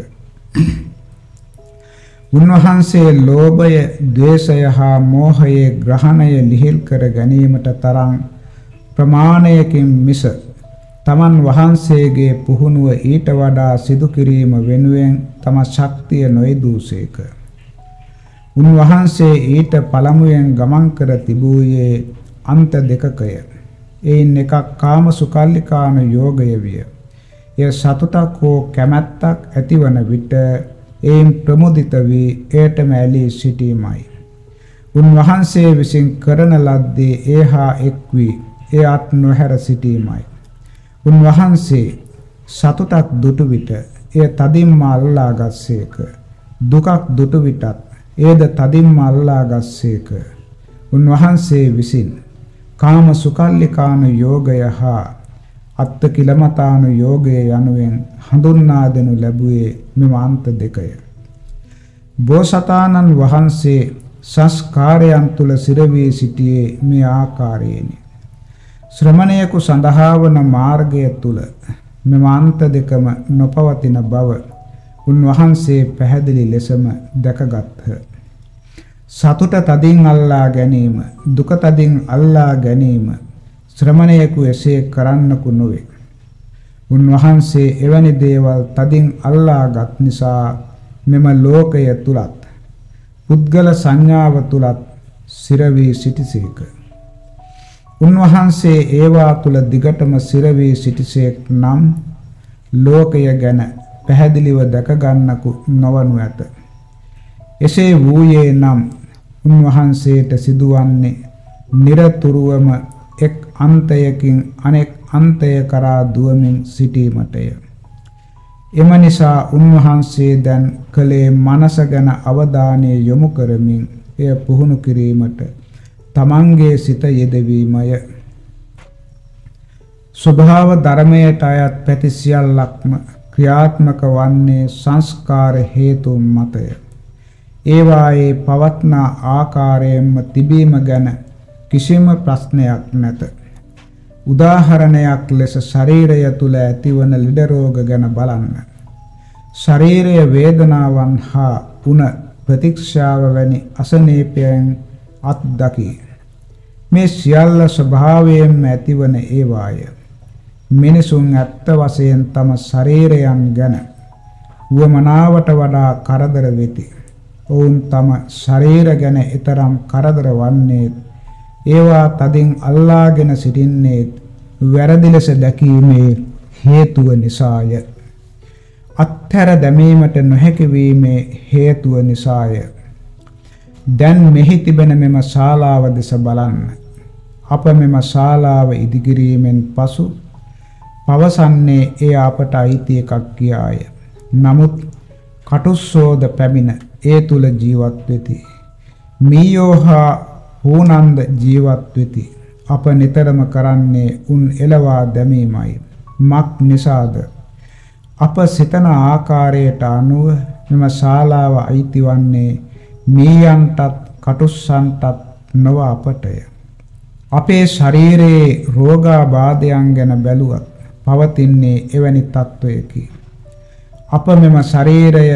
උන්වහන්සේ ලෝභය, ద్వේෂය හා මෝහයේ ග්‍රහණය ලිහිල් කර ගැනීමට තරම් ප්‍රමාණයකින් මිස තමන් වහන්සේගේ පුහුණුව ඊට වඩා සිදු කිරීම වෙනුවෙන් තම ශක්තිය නොයදූසේක. උන්වහන්සේ ඊට පළමුවෙන් ගමන් කර තිබූයේ අන්ත දෙකකය. එයින් එකක් කාම සුකල්ලිකාන යෝගය විය. එය සතුටක් හෝ කැමැත්තක් ඇතිවන විට එයින් ප්‍රමුදිත වී එයටම ඇලී සිටීමයි. උන්වහන්සේ විසින් කරන ලද්දේ ඒහා එක් වී එයත් නොහැර සිටීමයි. උන්වහන්සේ සතුටක් දුටු විට එය තදින්ම අල්ලා ගස්සේක. දුකක් දුටු විටත් එයද තදින්ම අල්ලා ගස්සේක. උන්වහන්සේ විසින් කාම සුකල්ලිකාන යෝගය හා අත්ත කිලමතාන යෝගය යනුවෙන් හඳුන්වා දෙනු ලැබුවේ මෙම අන්ත දෙකය. බෝසතාණන් වහන්සේ සංස්කාරයන් තුල සිරවී සිටියේ මේ ආකාරයෙනි. ශ්‍රමණයෙකු සඳහා වන මාර්ගය තුල මෙම අන්ත දෙකම නොපවතින බව උන්වහන්සේ පැහැදිලි ලෙසම දැකගත්හ. සතුට තදින් අල්ලා ගැනීම දුක තදින් අල්ලා ගැනීම ශ්‍රමණයෙකු එසේ කරන්නකු නොවේ. උන්වහන්සේ එවැනි දේවල් තදින් අල්ලාගත් නිසා මෙම ලෝකය තුලත් පුද්ගල සංඥාව තුලත් සිරවී සිටිසේක. උන්වහන්සේ ඒවා තුල දිගටම සිරවී සිටිසේක් නම් ලෝකය ගැන පැහැදිලිව දැක ගන්නකු නොවනු ඇත. එසේ වූයේ නම් උන්වහන්සේට සිදුවන්නේ নিরතුරුවම එක් අන්තයකින් අනෙක් අන්තය කරා දුවමින් සිටීමටය. එම නිසා උන්වහන්සේ දැන් කලේ මනස ගැන අවධානය යොමු කරමින් එය පුහුණු කිරීමට තමන්ගේ සිත යෙදවීමය. ස්වභාව ධර්මයට අයත් පැති සියල්ලක්ම ක්‍රියාත්මක වන්නේ සංස්කාර හේතුන් මතය. ඒවායේ පවත්නා ආකාරයෙන්ම තිබීම ගැන කිසිම ප්‍රශ්නයක් නැත. උදාහරණයක් ලෙස ශරීරය තුල ඇතිවන ලෙඩ රෝග ගැන බලන්න. ශරීරයේ වේදනාවන් හා පුන ප්‍රතික්ෂාව වැනි අසනීපයන් අත්දකි. මේ සියල්ල ස්වභාවයෙන්ම ඇතිවන ඒවාය. මිනිසුන් ඇත්ත වශයෙන් තම ශරීරයන් ගැන වමනාවට වඩා කරදර වෙති. ඔවුන් තම ශරීර ගැන ඊතරම් කරදර වන්නේ ඒවා තදින් අල්ලාගෙන සිටින්නේ වැරදි ලෙස දැකීමේ හේතුව නිසාය. අත්හැර දැමීමට නොහැකි වීමේ හේතුව නිසාය. දැන් මෙහි තිබෙන මෙම ශාලාව දෙස බලන්න. අප මෙම ශාලාව ඉදිකිරීමෙන් පසු පවසන්නේ එය අපට අයිති එකක් කියාය. නමුත් කටුස්සෝද පැමිණ ඒ තුල ජීවත් වෙති. මීයෝහා හූනන්ද ජීවත් වෙති. අප නිතරම කරන්නේ උන් එලවා දැමීමයි. මක් නිසාද අප සිතන ආකාරයට අනුව මෙම ශාලාව අයිති වන්නේ මීයන්ටත් කටුස්සන්ටත් නොව අපටය. අපේ ශරීරයේ රෝගාබාධයන් ගැන බැලුවත් පවතින්නේ එවැනි තත්වයකි. අප මෙම ශරීරය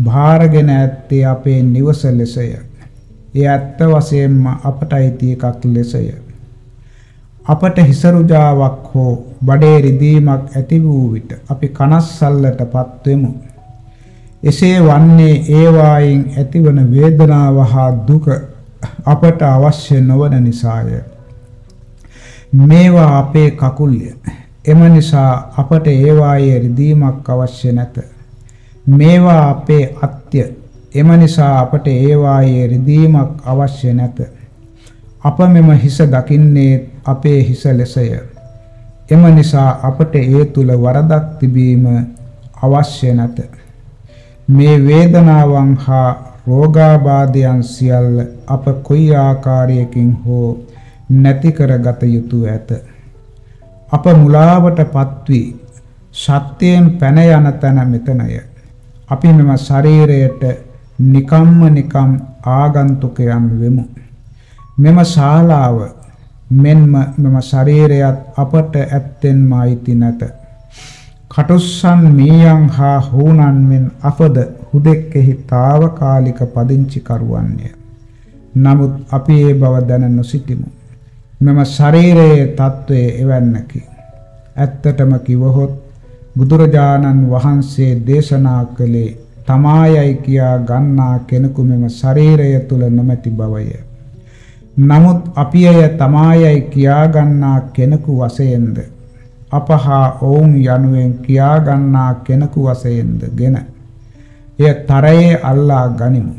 භාරගෙන ඇත්තේ අපේ නිවස ලෙසය. ඒ ඇත්ත වශයෙන්ම අපට අයිති එකක් ලෙසය. අපට හිසරුජාවක් හෝ බඩේ රිදීමක් ඇති වූ විට අපි කනස්සල්ලටපත් වෙමු. එසේ වන්නේ ඒවායින් ඇතිවන වේදනාව හා දුක අපට අවශ්‍ය නොවන නිසාය. මේවා අපේ කකුල්ය. එම නිසා අපට ඒවායේ රිදීමක් අවශ්‍ය නැත. මේවා අපේ අත්‍ය. එම නිසා අපට ඒවායේ රිදීමක් අවශ්‍ය නැත. අප මෙම හිස දකින්නේ අපේ හිස ලෙසය. එම නිසා අපට ඒ තුල වරදක් තිබීම අවශ්‍ය නැත. මේ වේදනාවන් හා රෝගාබාධයන් සියල්ල අප කොයි ආකාරයකින් හෝ නැති කරගත යුතුය ඇත. අප මුලාවටපත් වී සත්‍යයෙන් පැන යන තැන මෙතනය. අපි මෙම ශරීරයට නිකම්ම නිකම් ආගන්තුකයන් වෙමු. මෙම ශාලාව මෙන්ම මෙම ශරීරයත් අපට ඇත්තෙන්ම අයිති නැත. කටුස්සන් මීයන් හා හූනන් මෙන් අපද හුදෙක්ෙහි తాවකාලික පදිංචි කරුවන්ය. නමුත් අපි ඒ බව දැන නොසිටිමු. මෙම ශරීරයේ తත්වයේ එවන්නකි. ඇත්තටම කිවහොත් බුදුරජාණන් වහන්සේ දේශනා කළේ තමායයි කියා ගන්නා කෙනෙකු මෙම ශරීරය තුල නොමැති බවය. නමුත් අපි අය තමායයි කියාගන්නා කෙනෙකු වශයෙන්ද අපහා ඔවුන් යනුවෙන් කියාගන්නා කෙනෙකු වශයෙන්ද ගෙන එය තරයේ අල්ලා ගනිමු.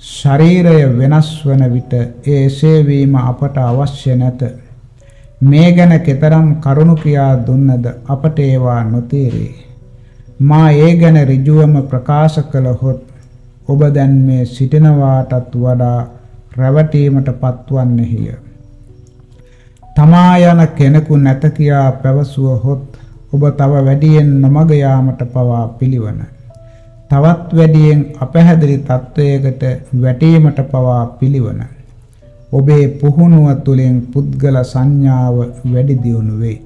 ශරීරය වෙනස් වන විට ඒ එසේ වීම අපට අවශ්‍ය නැත. මේ ගැන කතරම් කරුණු කියා දුන්නද අපට ඒවා නොතේරේ. මා ඒ ගැන ඍජුවම ප්‍රකාශ කළහොත් ඔබ දැන් මේ සිටිනවාටත් වඩා රැවටීමට පත්වන්නේය. තමා යන කෙනෙකු නැත කියා පැවසුවහොත් ඔබ තව වැඩියෙන් නොමග යාමට පවා පිළිවන. තවත් වැඩියෙන් අපැහැදිලි තත්වයකට වැටීමට පවා පිළිවන. ඔබේ පුහුණුව තුළින් පුද්ගල සංඥාව වැඩි දියුණු වේ.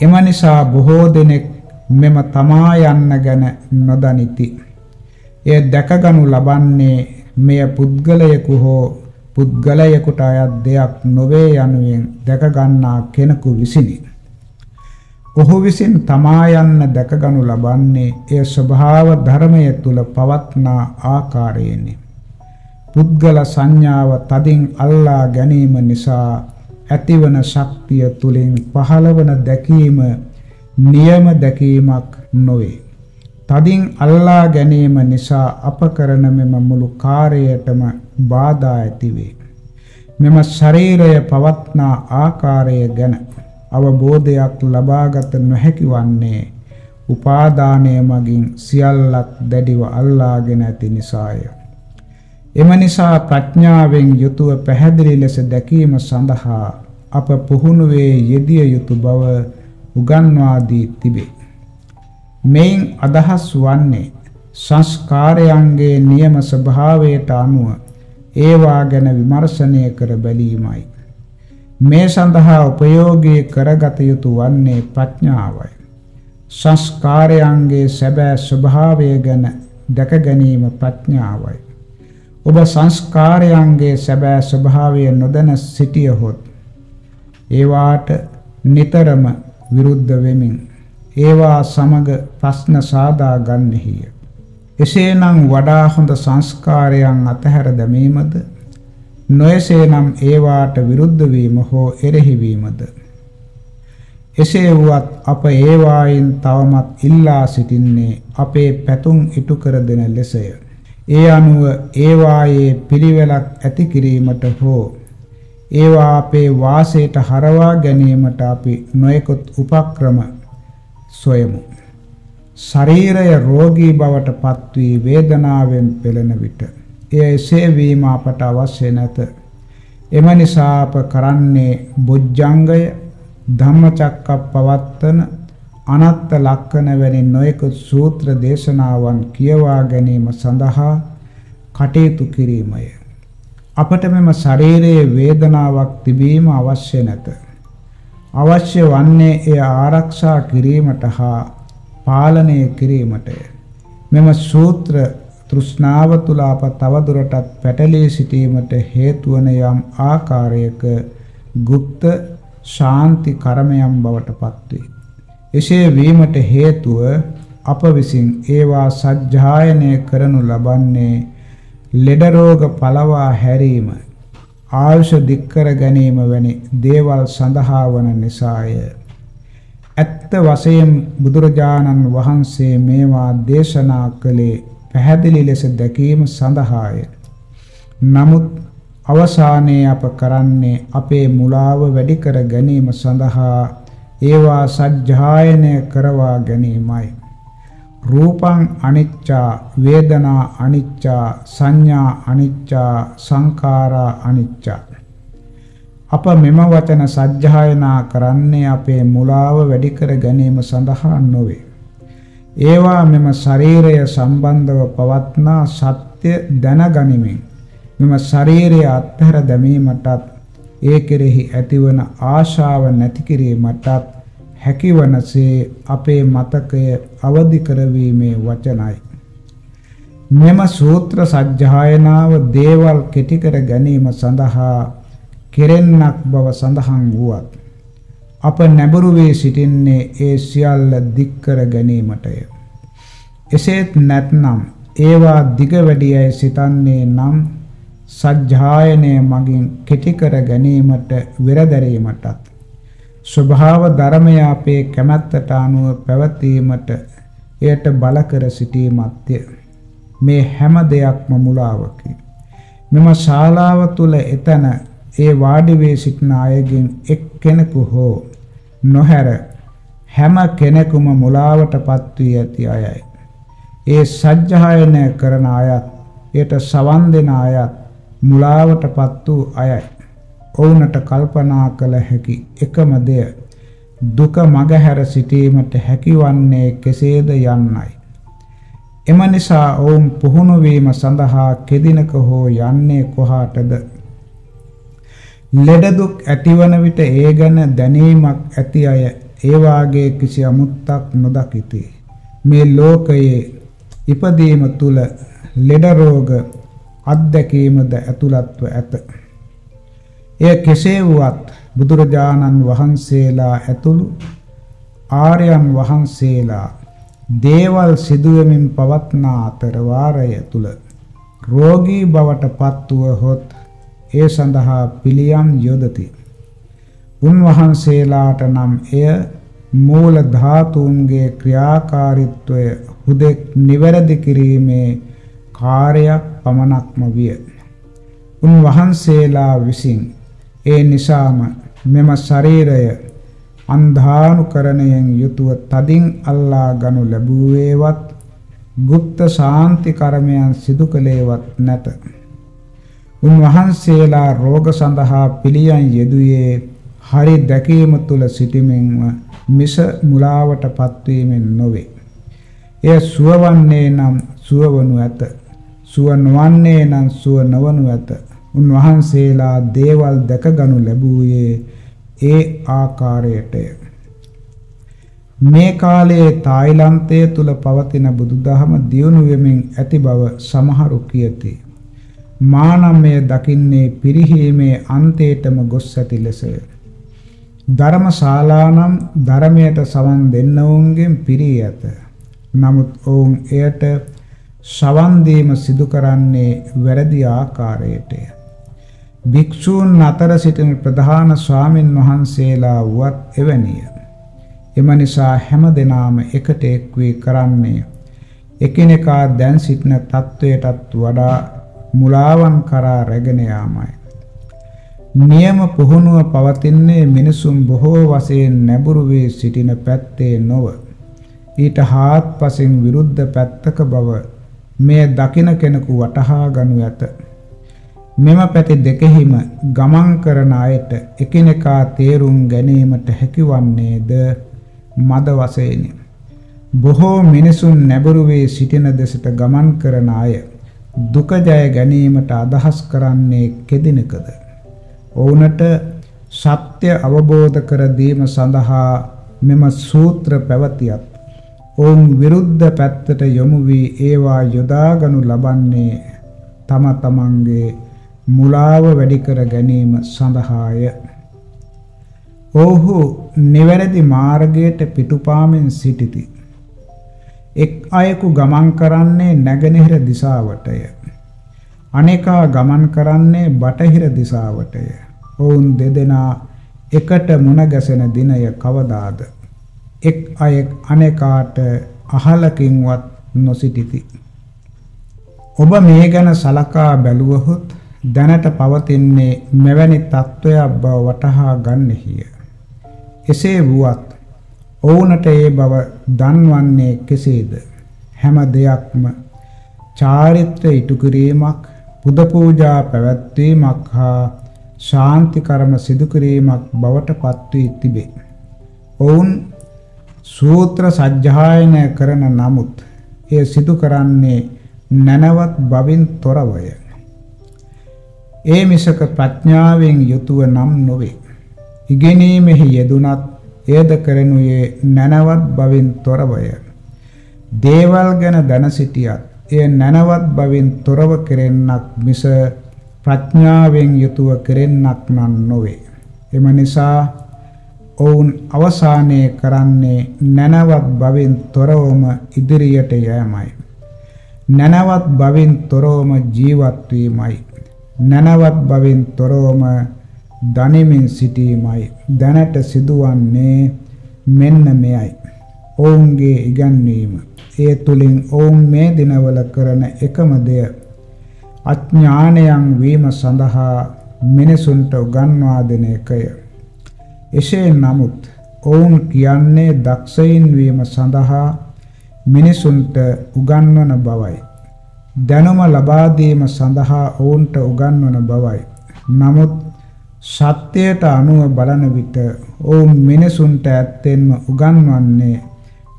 එම නිසා බොහෝ දෙනෙක් මෙම තමා යන්න ගැන නොදනිති. එය දැකගනු ලබන්නේ මෙය පුද්ගලයෙකු හෝ පුද්ගලයෙකුට අයත් දෙයක් නොවේ යනුවෙන් දැක ගන්නා කෙනෙකු විසිනි. ඔහු විසින් තමා යන්න දැකගනු ලබන්නේ ඒ ස්වභාව ධර්මය තුල පවත්නා ආකාරයෙනි. පුද්ගල සංඥාව තදින් අල්ලා ගැනීම නිසා ඇතිවන ශක්තිය තුලින් පහළවන දැකීම නියම දැකීමක් නොවේ. තදින් අල්ලා ගැනීම නිසා අප කරන මෙම මුළු කාර්යයටම බාධා ඇතිවේ. මෙම ශරීරය පවත්නා ආකාරය ගැන අවබෝධයක් ලබාගත නොහැකි වන්නේ උපාදානය මගින් සියල්ලක් දැඩිව අල්ලාගෙන ඇති නිසාය. එම නිසා ප්‍රඥාවෙන් යුතුව පැහැදිලි ලෙස දැකීම සඳහා අප පුහුණුවේ යෙදිය යුතු බව උගන්වා දී තිබේ. මෙයින් අදහස් වන්නේ සංස්කාරයන්ගේ නියම ස්වභාවයට අනුව ඒවා ගැන විමර්ශනය කර බැලීමයි. මේ සඳහා උපයෝගී කරගත යුතු වන්නේ ප්‍රඥාවයි. සංස්කාරයන්ගේ සැබෑ ස්වභාවය ගැන දැක ගැනීම ප්‍රඥාවයි. ඔබ සංස්කාරයන්ගේ සැබෑ ස්වභාවය නොදැන සිටියහොත් ඒවාට නිතරම විරුද්ධ වෙමින් ඒවා සමග ප්‍රශ්න සාදා ගන්නෙහිය. එසේනම් වඩා හොඳ සංස්කාරයන් අතහැර දැමීමද නොයසේනම් ඒවාට විරුද්ධ වීම හෝ එරෙහි වීමද එසේ වුවත් අප ඒවායින් තවමත් ඉල්ලා සිටින්නේ අපේ පැතුම් ඉටු කර දෙන ලෙසය. ඒ අනුව ඒවායේ පිළිවෙලක් ඇති කිරීමට හෝ ඒවා අපේ වාසයට හරවා ගැනීමට අපි නොයෙකුත් උපක්‍රම සොයමු. ශරීරය රෝගී බවට පත්වී වේදනාවෙන් පෙළෙන විට එය එසේ වීම අපට අවශ්‍ය නැත. එම නිසා අප කරන්නේ බොජ්ජංගය ධම්මචක්කප්පවත්තන අනත්ත ලක්කන වැනි නොයෙකුත් සූත්‍ර දේශනාවන් කියවා ගැනීම සඳහා කටයුතු කිරීමය. අපට මෙම ශරීරයේ වේදනාවක් තිබීම අවශ්‍ය නැත. අවශ්‍ය වන්නේ එය ආරක්ෂා කිරීමට හා පාලනය කිරීමටය. මෙම සූත්‍ර තෘෂ්ණාව තුල අප තවදුරටත් පැටලී සිටීමට හේතු වන යම් ආකාරයක গুপ্ত ශාන්ති කර්මයන් බවට පත්වේ. එසේ වීමට හේතුව අප විසින් ඒවා සජ්ජායනය කරනු ලබන්නේ ලෙඩ රෝග පළවා හැරීම ආයුෂ දික්කර ගැනීම වැනි දේවල් සඳහා වන නිසාය. ඇත්ත වශයෙන් බුදුරජාණන් වහන්සේ මේවා දේශනා කළේ පැහැදිලි ලෙස දැකීම සඳහාය. නමුත් අවසානයේ අප කරන්නේ අපේ මුලාව වැඩි කර ගැනීම සඳහා ඒවා සජ්ජායනය කරවා ගැනීමයි. රූපං අනිච්චා වේදනා අනිච්චා සංඥා අනිච්චා සංඛාරා අනිච්චා අප මෙම වචන සජ්ජායනා කරන්නේ අපේ මුලාව වැඩි කර ගැනීම සඳහා නොවේ. ඒවා මෙම ශරීරය සම්බන්ධව පවත්නා සත්‍ය දැනගනිමින් මෙම ශරීරය අත්හැර දැමීමටත් ඒ කෙරෙහි ඇතිවන ආශාව නැති කිරීමටත් හැකිවනසේ අපේ මතකය අවදි කරවීමේ වචනයි. මෙම සූත්‍ර සජ්ජායනාව දේවල් කෙටි කර ගැනීම සඳහා කෙරෙන්නක් බව සඳහන් වුවත් අප නැඹුරු වී සිටින්නේ ඒ සියල්ල දික් කර ගැනීමටය. එසේත් නැත්නම් ඒවා දිග වැඩියයි සිතන්නේ නම් සජ්ජායනය මගින් කෙටි කර ගැනීමට විරදැරීමටත් ස්වභාව ධර්මය අපේ කැමැත්තට අනුව පැවතීමට එයට බල කර සිටීමත්ය. මේ හැම දෙයක්ම මුලාවකි. මෙම ශාලාව තුල එතන ඒ වාඩි වී සිටින අයගෙන් එක් කෙනෙකු හෝ නොහැර හැම කෙනෙකුම මුලාවටපත් වී ඇති අයයි. ඒ සජ්ජායනය කරන අයත්, ඒට සවන් දෙන අයත් මුලාවටපත් වූ අයයි. ඔවුන්ට කල්පනා කළ හැකි එකම දෙය දුක මගහැර සිටීමට හැකිවන්නේ කෙසේද යන්නයි. එම නිසා ඔවුන් පුහුණු වීම සඳහා කෙදිනක හෝ යන්නේ කොහාටද ලෙඩ දුක් ඇතිවන විට ඒ ගැන දැනීමක් ඇති අය ඒ වාගේ කිසි අමුත්තක් නොදකිති. මේ ලෝකයේ ඉපදීම තුල ලෙඩ රෝග අත්දැකීමද ඇතුළත්ව ඇත. එය කෙසේ වුවත් බුදුරජාණන් වහන්සේලා ඇතුළු ආර්යයන් වහන්සේලා දේවල් සිදුවෙමින් පවත්නා අතර වාරය තුල රෝගී බවට පත්ව හොත් ඒ සඳහා පිළියම් යොදති. උන්වහන්සේලාට නම් එය මූල ධාතුන්ගේ ක්‍රියාකාරීත්වය හුදෙක් නිවැරදි කිරීමේ කාර්යයක් පමණක්ම විය. උන්වහන්සේලා විසින් ඒ නිසාම මෙම ශරීරය අන්ධානුකරණයෙන් යුතුව තදින් අල්ලා ගනු ලැබුවේවත් গুপ্ত ශාන්ති කර්මයන් සිදු කළේවත් නැත. උන්වහන්සේලා රෝග සඳහා පිළියම් යෙදුවේ හරි දැකීම තුල සිටීමෙන්ම මිස මුලාවට පත්වීමෙන් නොවේ. එය සුවවන්නේ නම් සුවවනු ඇත. සුව නොවන්නේ නම් සුව නොවනු ඇත. උන්වහන්සේලා දේවල් දැකගනු ලැබුවේ ඒ ආකාරයටය. මේ කාලයේ තායිලන්තය තුල පවතින බුදුදහම දියුණු වෙමින් ඇති බව සමහරු කියති. මානම් මෙය දකින්නේ පිරිහීමේ අන්තයටම ගොස් ඇති ලෙසය. ධර්මශාලානම් ධර්මයට සවන් දෙන්නවුන්ගෙන් පිරී ඇත. නමුත් ඔවුන් එයට සවන් දීම සිදු කරන්නේ වැරදි ආකාරයටය. භික්ෂූන් අතර සිටින ප්‍රධාන ස්වාමින් වහන්සේලා වුවත් එවැනිය. එම නිසා හැම දෙනාම එකට එක් වී කරන්නේ එකිනෙකා දැන් සිටින තත්වයටත් වඩා මුලාවන් කරා රැගෙන යාමයි. නියම පුහුණුව පවතින්නේ මිනිසුන් බොහෝ වශයෙන් නැඹුරු වී සිටින පැත්තේ නොව ඊට හාත්පසින් විරුද්ධ පැත්තක බව මේ දකින කෙනෙකු වටහා ගනු ඇත. මෙම පැති දෙකෙහිම ගමන් කරන අයට එකිනෙකා තේරුම් ගැනීමට හැකිවන්නේද මද වශයෙනි. බොහෝ මිනිසුන් නැඹුරු වී සිටින දෙසට ගමන් කරන අය දුක ජය ගැනීමට අදහස් කරන්නේ කෙදිනකද? ඔවුන්ට සත්‍ය අවබෝධ කර දීම සඳහා මෙම සූත්‍ර පැවතියත් ඔවුන් විරුද්ධ පැත්තට යොමු වී ඒවා යොදාගනු ලබන්නේ තම තමන්ගේ මුලාව වැඩි කර ගැනීම සඳහාය. ඔහු නිවැරදි මාර්ගයට පිටුපාමින් සිටිති. එක් අයෙකු ගමන් කරන්නේ නැගෙනහිර දිසාවටය. අනෙකා ගමන් කරන්නේ බටහිර දිසාවටය. ඔවුන් දෙදෙනා එකට මුණ ගැසෙන දිනය කවදාද? එක් අයෙක් අනෙකාට අහලකින්වත් නොසිටිති. ඔබ මේ ගැන සලකා බැලුවහොත් දැනට පවතින්නේ මෙවැනි තත්වයක් බව වටහා ගන්නෙහිය. එසේ වුවත් ඔවුනට ඒ බව දන්වන්නේ කෙසේද? හැම දෙයක්ම චාරිත්‍ර ඉටු කිරීමක්, පුද පූජා පැවැත්වීමක් හා ශාන්ති කර්ම සිදු කිරීමක් බවට පත් වී තිබේ. ඔවුන් සූත්‍ර සජ්ජායනය කරන නමුත් එය සිදු කරන්නේ නැනවත් බවින් තොරවය. ඒ මිසක ප්‍රඥාවෙන් යුතුව නම් නොවේ. ඉගෙනීමෙහි යෙදුනත් එයද කරනුයේ නැනවත් බවින් තොරවය. දේවල් ගැන දැන සිටියත් එය නැනවත් බවින් තොරව කෙරෙන්නක් මිස ප්‍රඥාවෙන් යුතුව කෙරෙන්නක් නම් නොවේ. එම නිසා ඔවුන් අවසානයේ කරන්නේ නැනවත් බවින් තොරවම ඉදිරියට යෑමයි. නැනවත් බවින් තොරවම ජීවත් වීමයි. නැනවත් බවින් තොරවම දනිමින් සිටීමයි දැනට සිදුවන්නේ මෙන්න මෙයයි. ඔවුන්ගේ ඉගැන්වීම. ඒ තුලින් ඔවුන් මේ දිනවල කරන එකම දෙය අඥානයන් වීම සඳහා මිනිසුන්ට උගන්වා දෙන එකය. එසේ නමුත් ඔවුන් කියන්නේ දක්ෂයින් වීම සඳහා මිනිසුන්ට උගන්වන බවයි. දැනුම ලබා දීම සඳහා ඔවුන්ට උගන්වන බවයි. නමුත් සත්‍යයට අනුව බලන විට ඔවුන් මිනිසුන්ට ඇත්තෙන්ම උගන්වන්නේ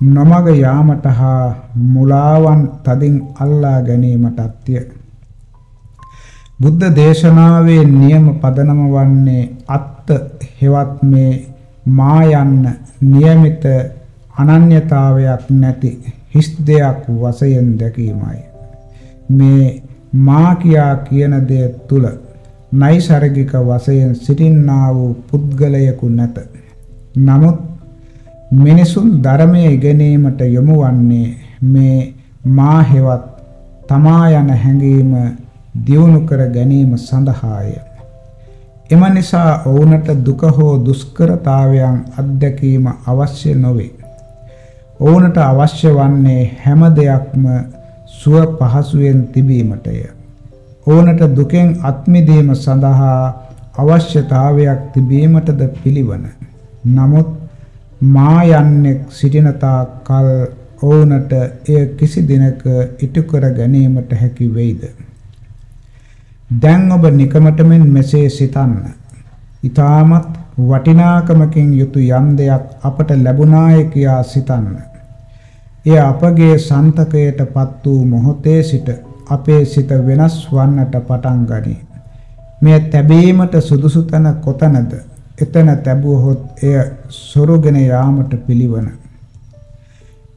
නොමග යාමට හා මුලාවන් තදින් අල්ලා ගැනීමටත්ය. බුද්ධ දේශනාවේ නියම පදනම වන්නේ අත්ත හෙවත් මේ මා යන්න નિયમિત අනන්‍යතාවයක් නැති හිස් දෙයක් වශයෙන් දැකීමයි. මේ මා කියා කියන දේ තුල නයිසර්ගික වශයෙන් සිටින්නා වූ පුද්ගලයෙකු නැත. නමුත් මිනිසුන් ධර්මයේ ඉගෙනීමට යොමු වන්නේ මේ මා හෙවත් තමා යන හැඟීම දියුණු කර ගැනීම සඳහාය. එම නිසා ඔවුන්ට දුක හෝ දුෂ්කරතාවයන් අත්දැකීම අවශ්‍ය නොවේ. ඔවුන්ට අවශ්‍ය වන්නේ හැම දෙයක්ම සුව පහසුවෙන් තිබීමටය. ඕනට දුකෙන් අත්මිදීම සඳහා අවශ්‍යතාවයක් තිබීමටද පිළිවන. නමුත් මා යන්නේ සිටින කල් ඔවුන්ට එය කිසි දිනක ඉටු කර ගැනීමට හැකි වෙයිද? දැන් ඔබ නිකමටමින් මෙසේ සිතන්න. ඊටමත් වටිනාකමකින් යුතු යම් දෙයක් අපට ලැබුණාය කියා සිතන්න. එය අපගේ සන්තකයටපත් වූ මොහොතේ සිට අපේ සිත වෙනස් වන්නට පටන් ගනී. මෙය තැබීමට සුදුසු තැන කොතනද? එතන තැබුවහොත් එය සොරුගෙන යාමට පිළිවන.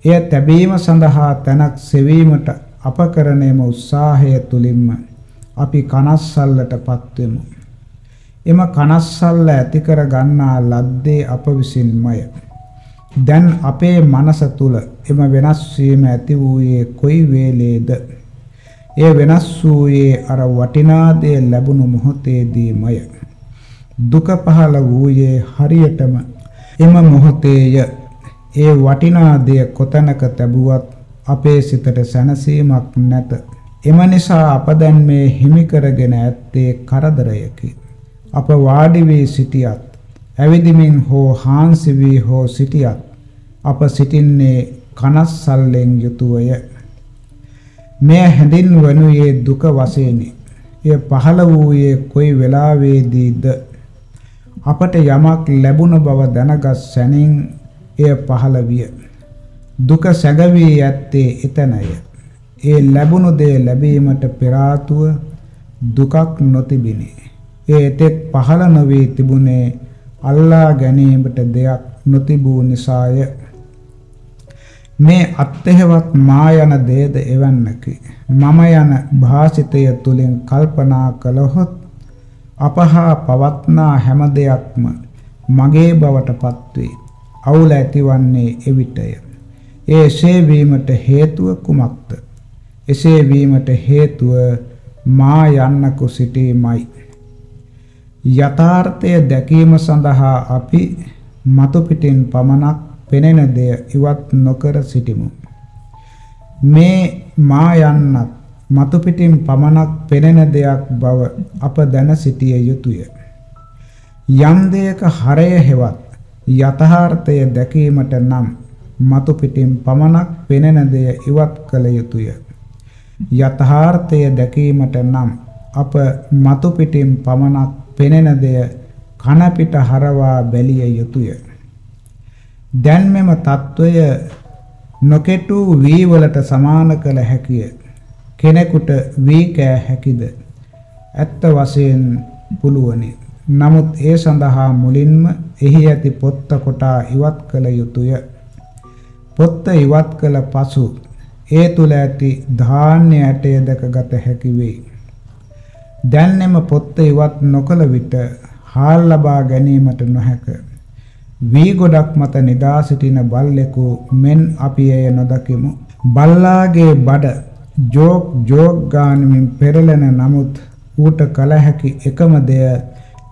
එය තැබීම සඳහා තැනක් සෙවීමට අප කරනේම උත්සාහය තුලින්ම අපි කනස්සල්ලටපත් වෙමු. එම කනස්සල්ල ඇති කර ගන්නා ලද්දේ අප විසින්මය. දැන් අපේ මනස තුල එම වෙනස් වීම ඇති වූයේ කොයි වේලේද? එය වෙනස් වූයේ අර වටිනා දේ ලැබුණු මොහොතේදීමය. දුක පහළ වූයේ හරියටම එම මොහොතේය. ඒ වටිනා දේ කොතැනක තැබුවත් අපේ සිතට සැනසීමක් නැත. එම නිසා අප දැන් මේ හිමි කරගෙන ඇත්තේ කරදරයකි. අප වාඩි වී සිටියත්, ඇවිදිමින් හෝ හාන්සි වී හෝ සිටියත් අප සිටින්නේ කනස්සල්ලෙන් යුතුවය. මෙය හැඳින්වනුයේ දුක වශයෙනි. එය පහළ වූයේ කොයි වෙලාවේදීද අපට යමක් ලැබුණ බව දැනගත් සැනින් එය පහළ විය. දුක සැඟවී ඇත්තේ එතනය. ඒ ලැබුණු දේ ලැබීමට පෙර දුකක් නොතිබිනි. ඒ එතෙක් පහළ නොවී තිබුණේ අල්ලා ගැනීමට දෙයක් නොතිබූ නිසාය. මේ අත්හෙවත් මා යන දේද එවන්නකි. මම යන භාසිතය තුලින් කල්පනා කළහොත් අපහා පවත්නා හැම දෙයක්ම මගේ බවට පත්වේ. අවුල ඇතිවන්නේ එවිටය. ඒ එසේ වීමට හේතුව කුමක්ද? එසේ වීමට හේතුව මා යන්නකු සිටීමයි. යථාර්ථය දැකීම සඳහා අපි මතු පිටින් පමණක් පෙනෙන දෙය ඉවත් නොකර සිටිමු. මේ මා යන්නත් මතු පිටින් පමණක් පෙනෙන දෙයක් බව අප දැන සිටිය යුතුය. යම් දෙයක හරය හෙවත් යථාර්ථය දැකීමට නම් මතු පිටින් පමණක් පෙනෙන දෙය ඉවත් කළ යුතුය. යථාර්ථය දැකීමට නම් අප මතු පිටින් පමණක් පෙනෙන දෙය කන පිට හරවා බැලිය යුතුය. දැන් මෙම తত্ত্বය නොකෙටු වී වලට සමාන කළ හැකිය. කෙනෙකුට වී කෑ හැකිද? ඇත්ත වශයෙන් පුළුවනි. නමුත් ඒ සඳහා මුලින්ම එහි ඇති පොත්ත කොටා ඉවත් කළ යුතුය. පොත්ත ඉවත් කළ පසු ඒ තුල ඇති ධාන්‍ය ඇටය දැකගත හැකි වේ. දැන් එම පොත්ත ඉවත් නොකළ විට හාල් ලබා ගැනීමට නොහැක. වී ගොඩක් මත නිදා සිටින බල්ලෙකු මෙන් අපි එය නොදකිමු. බල්ලාගේ බඩ ජෝක් ජෝක් ගානමින් පෙරලෙන නමුත් ඌට කල හැකි එකම දෙය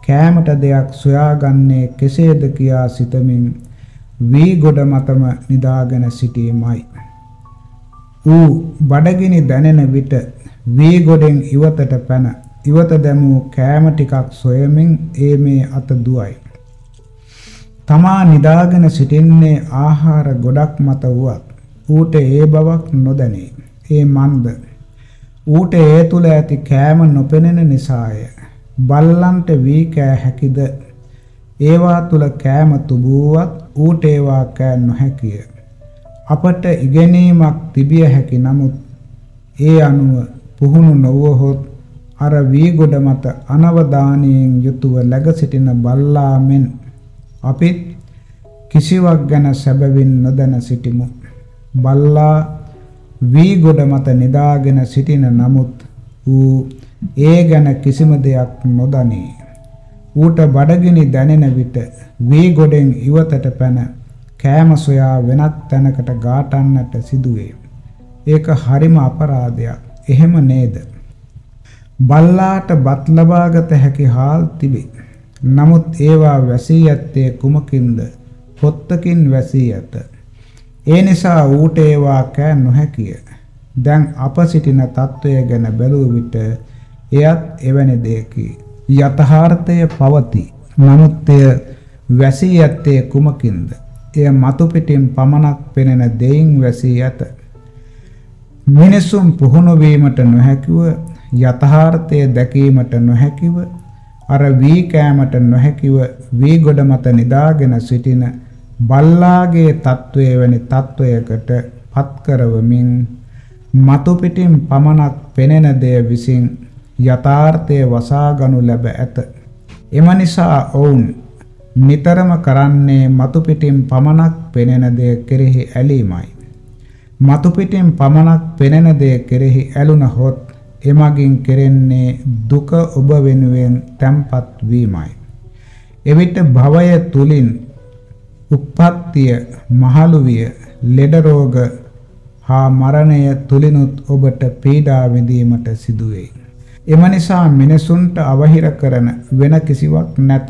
කෑමට දෙයක් සොයාගන්නේ කෙසේද කියා සිතමින් වී ගොඩ මතම නිදාගෙන සිටීමයි. ඌ බඩගිනි දැනෙන විට වී ගොඩෙන් ඉවතට පැන ඉවත දැමූ කෑම ටිකක් සොයමින් ඒ මේ අත දුවයි. තමා නිදාගෙන සිටින්නේ ආහාර ගොඩක් මත වුවත් ඌට ඒ බවක් නොදැනේ. ඒ මන්ද. ඌට ඒ තුල ඇති කෑම නොපෙනෙන නිසාය. බල්ලන්ට වී කෑ හැකිද? ඒවා තුල කෑම තුබුවත් ඌට ඒවා කෑ නොහැකිය. අපට ඉගෙනීමක් තිබිය හැකි නමුත් ඒ අනුව පුහුණු නොවහොත් අර වී ගොඩ මත අනවධානයෙන් යුතුව läග සිටින බල්ලා මෙන් අපිත් කිසිවක් ගැන සැබවින් නොදැන සිටිමු බල්ලා වී ගොඩ මත නිදාගෙන සිටින නමුත් ඌ ඒ ගැන කිසිම දෙයක් නොදනී. ඌට බඩගිනි දැනෙන විට වී ගොඩෙන් ඉවතට පැන කෑම සොයා වෙනත් තැනකට ගාටන්නට සිදුවේ. ඒක හරිම අපරාධයක්. එහෙම නේද? බල්ලාට බත් ලබාගත හැකි හාල් තිබේ. නමුත් ඒවා වැසී ඇත්තේ කුමකින්ද? පොත්තකින් වැසී ඇත. ඒ නිසා ඌට ඒවා කෑ නොහැකිය. දැන් අප සිටින తত্ত্বය ගැන බැලුව විට එයත් එවැනි දෙයකි. යථාර්ථය පවති. නමුත් එය වැසී ඇත්තේ කුමකින්ද? එය මතු පිටින් පමණක් පෙනෙන දෙයින් වැසී ඇත. මිනිසුන් පුහුණු වීමට නොහැකිව යථාර්ථය දැකීමට නොහැකිව අර වී කෑමට නොහැකිව වී ගොඩ මත නිදාගෙන සිටින බල්ලාගේ తත්වයේ වැනි తත්වයකට පත් කරවමින් මතු පිටින් පමණක් පෙනෙන දෙය විසින් යථාර්ථය වසා ගනු ලැබ ඇත. එම නිසා ඔවුන් නිතරම කරන්නේ මතු පිටින් පමණක් පෙනෙන දෙය කෙරෙහි ඇලීමයි. මතු පිටින් පමණක් පෙනෙන දෙය කෙරෙහි ඇලුනහොත් එමගින් කෙරෙන්නේ දුක ඔබ වෙනුවෙන් තැම්පත් වීමයි. එවිට භවය තුලින් උප්පත්තිය මහලු විය ලෙඩ රෝග හා මරණය තුලිනුත් ඔබට පීඩා විඳීමට සිදුවේ. එම නිසා මිනිසුන්ට අවහිර කරන වෙන කිසිවක් නැත.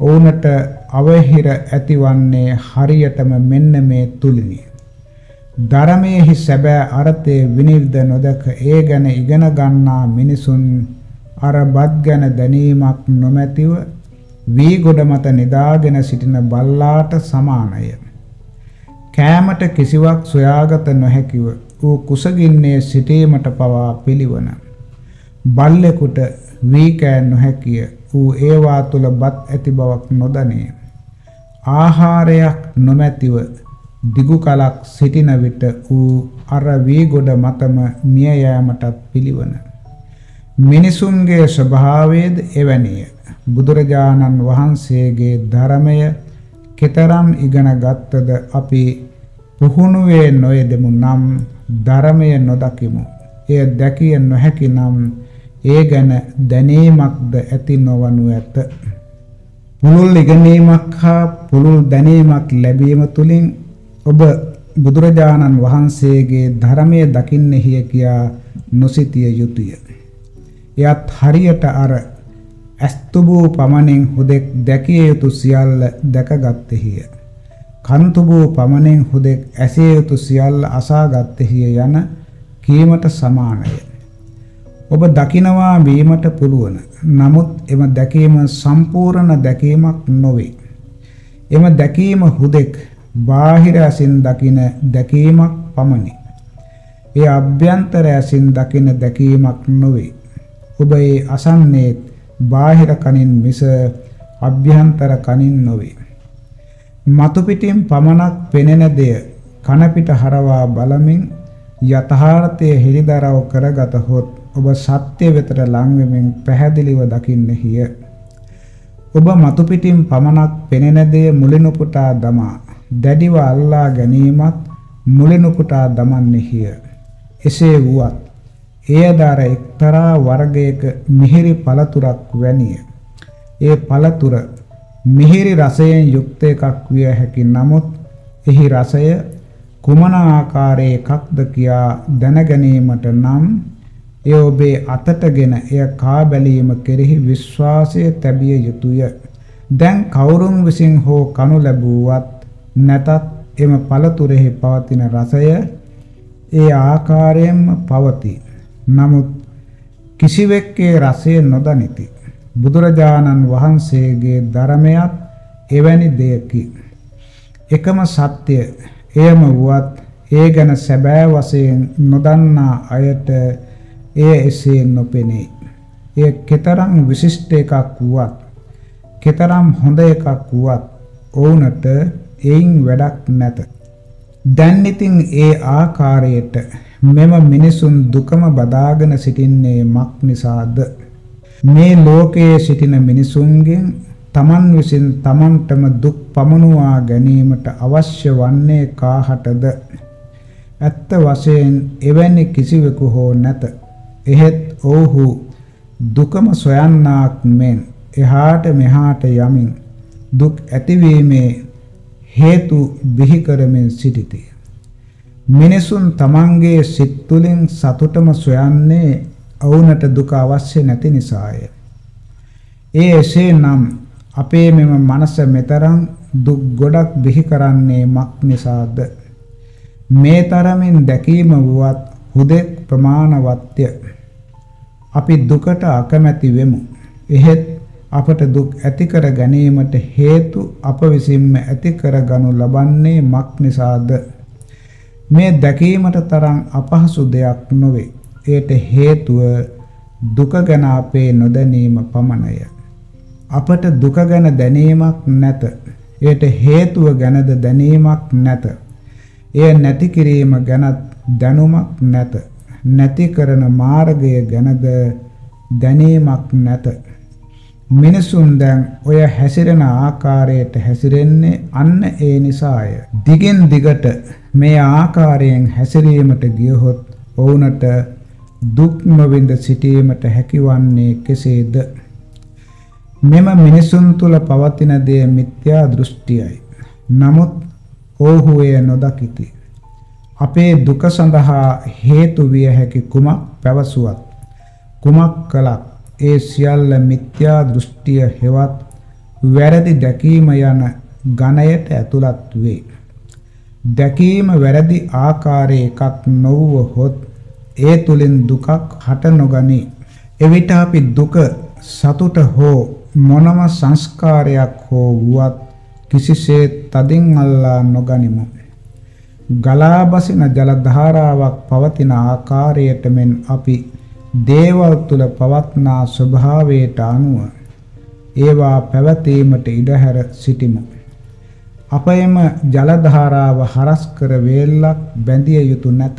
ඔවුන්ට අවහිර ඇතිවන්නේ හරියටම මෙන්න මේ තුලිනි. ධර්මයේහි සැබෑ අර්ථය විනිවිද නොදක ඒ ගැන ඉගෙන ගන්නා මිනිසුන් අර බත් ගැන දැනීමක් නොමැතිව වී ගොඩ මත නිදාගෙන සිටින බල්ලාට සමානය. කෑමට කිසිවක් සොයාගත නොහැකිව ඌ කුසගින්නේ සිටීමට පවා පිළිවන. බල්ලෙකුට වී කෑ නොහැකිය ඌ ඒවා තුල බත් ඇති බවක් නොදනේ. ආහාරයක් නොමැතිව දිගු කලක් සිටින විට ඌ අර වී ගොඩ මතම මිය යෑමටත් පිළිවන. මිනිසුන්ගේ ස්වභාවයද එවැනිය. බුදුරජාණන් වහන්සේගේ ධර්මය කෙතරම් ඉගෙන ගත්තද අපි පුහුණුවේ නොයෙදෙමු නම් ධර්මය නොදකිමු. එය දැකිය නොහැකි නම් ඒ ගැන දැනීමක්ද ඇති නොවනු ඇත. පුළුල් ඉගෙනීමක් හා පුළුල් දැනීමක් ලැබීම තුළින් ඔබ බුදුරජාණන් වහන්සේගේ ධර්මයේ දකින්නේහිය කියා නොසිතිය යුතුය. එයත් හරියට අර ඇස්තුබූ පමණෙන් හුදෙක් දැකිය යුතු සියල්ල දැකගත්තේහිය. කන්තුබූ පමණෙන් හුදෙක් ඇසිය යුතු සියල්ල අසාගත්තේහිය යන කීමට සමානය. ඔබ දකිනවා වීමට පුළුවන්. නමුත් එම දැකීම සම්පූර්ණ දැකීමක් නොවේ. එම දැකීම හුදෙක් බාහිර ඇසින් දකින දැකීමක් පමණි. ඒ අභ්‍යන්තර ඇසින් දකින දැකීමක් නොවේ. ඔබ ඒ අසන්නේ බාහිර කනින් මිස අභ්‍යන්තර කනින් නොවේ. මතු පිටින් පමණක් පෙනෙන දෙය කන පිට හරවා බලමින් යථාර්ථයේ හෙළිදරව් කරගත හොත් ඔබ සත්‍ය වෙතට ලං වෙමින් පැහැදිලිව දකින්නේහිය. ඔබ මතු පිටින් පමණක් පෙනෙන දේ මුලිනුපුටා දමා දැඩිව අල්ලා ගැනීමත් මුලිනුපුටා දමන්නේහිය. එසේ වුවත් එයදාර එක්තරා වර්ගයක මිහිරි පළතුරක් වැනිය. ඒ පළතුර මිහිරි රසයෙන් යුක්ත එකක් විය හැකි නමුත් එහි රසය කුමන ආකාරයේ එකක්ද කියා දැනගැනීමට නම් එය ඔබේ අතටගෙන එය කා බැලීම කෙරෙහි විශ්වාසය තැබිය යුතුය. දැන් කවුරුන් විසින් හෝ කනු ලැබුවත් නැතත් එම පළතුරෙහි පවතින රසය ඒ ආකාරයෙන්ම පවතී. නමුත් කිසිවෙක්ගේ රසය නොදනිති. බුදුරජාණන් වහන්සේගේ ධර්මයත් එවැනි දෙයකි. එකම සත්‍ය එයම වුවත් ඒ ගැන සැබෑ වශයෙන් නොදන්නා අයට එය එසේ නොපෙනේ. එය කෙතරම් විශිෂ්ට එකක් වුවත්, කෙතරම් හොඳ එකක් වුවත් ඔවුන්ට එයින් වැඩක් නැත. දැන් ඉතින් ඒ ආකාරයට මෙම මිනිසුන් දුකම බදාගෙන සිටින්නේ මක් නිසාද? මේ ලෝකයේ සිටින මිනිසුන්ගෙන් තමන් විසින් තමන්ටම දුක් පමනුවා ගැනීමට අවශ්‍ය වන්නේ කාහටද? ඇත්ත වශයෙන් එවැනි කිසිවෙකු හෝ නැත. එහෙත් ඔව්හු දුකම සොයන්නාක් මෙන් එහාට මෙහාට යමින් දුක් ඇතිවීමේ හේතු බිහි කරමින් සිටිති. මිනිසුන් තමන්ගේ සිත් තුළින් සතුටම සොයන්නේ ඔවුන්ට දුක අවශ්‍ය නැති නිසාය. ඒ එසේනම් අපේ මෙම මනස මෙතරම් දුක් ගොඩක් බිහි කරන්නේ මක් නිසාද? මේ තරමින් දැකීම වුවත් හුදෙක් ප්‍රමාණවත්ය. අපි දුකට අකමැති වෙමු. එහෙත් අපට දුක් ඇති කර ගැනීමට හේතු අප විසින්ම ඇති කර ගනු ලබන්නේ මක් නිසාද? මේ දැකීමට තරම් අපහසු දෙයක් නොවේ. ඒට හේතුව දුක ගැන අපේ නොදැනීම පමණය. අපට දුක ගැන දැනීමක් නැත. ඒට හේතුව ගැනද දැනීමක් නැත. එය නැති කිරීම ගැනත් දැනුමක් නැත. නැති කරන මාර්ගය ගැනද දැනීමක් නැත. මිනිසුන් දැන් ඔය හැසිරෙන ආකාරයට හැසිරෙන්නේ අන්න ඒ නිසාය. දිගින් දිගට මේ ආකාරයෙන් හැසිරීමට ගියහොත් ඔවුන්ට දුක් නොවිඳ සිටීමට හැකිවන්නේ කෙසේද? මෙම මිනිසුන් තුල පවතින දේ මිත්‍යා දෘෂ්ටියයි. නමුත් ඔව්හු එය නොදකිති. අපේ දුක සඳහා හේතු විය හැකි කුමක් පැවසුවත් කුමක් කළත් ඒ සියල්ල මිත්‍යා දෘෂ්ටිය හෙවත් වැරදි දැකීම යන ඝණයට ඇතුළත් වේ. දැකීම වැරදි ආකාරයේ එකක් නොවුවහොත් ඒ තුලින් දුකක් හට නොගනී. එවිට අපි දුක සතුට හෝ මොනම සංස්කාරයක් හෝ වුවත් කිසිසේත් තදින් අල්ලා නොගනිමු. ගලා බසින ජල ධාරාවක් පවතින ආකාරයට මෙන් අපි දේවල් තුල පවත්නා ස්වභාවයට අනුව ඒවා පැවතීමට ඉඩහැර සිටිමු. අපයම ජල ධාරාව හරස් කර වේල්ලක් බැඳිය යුතු නැත.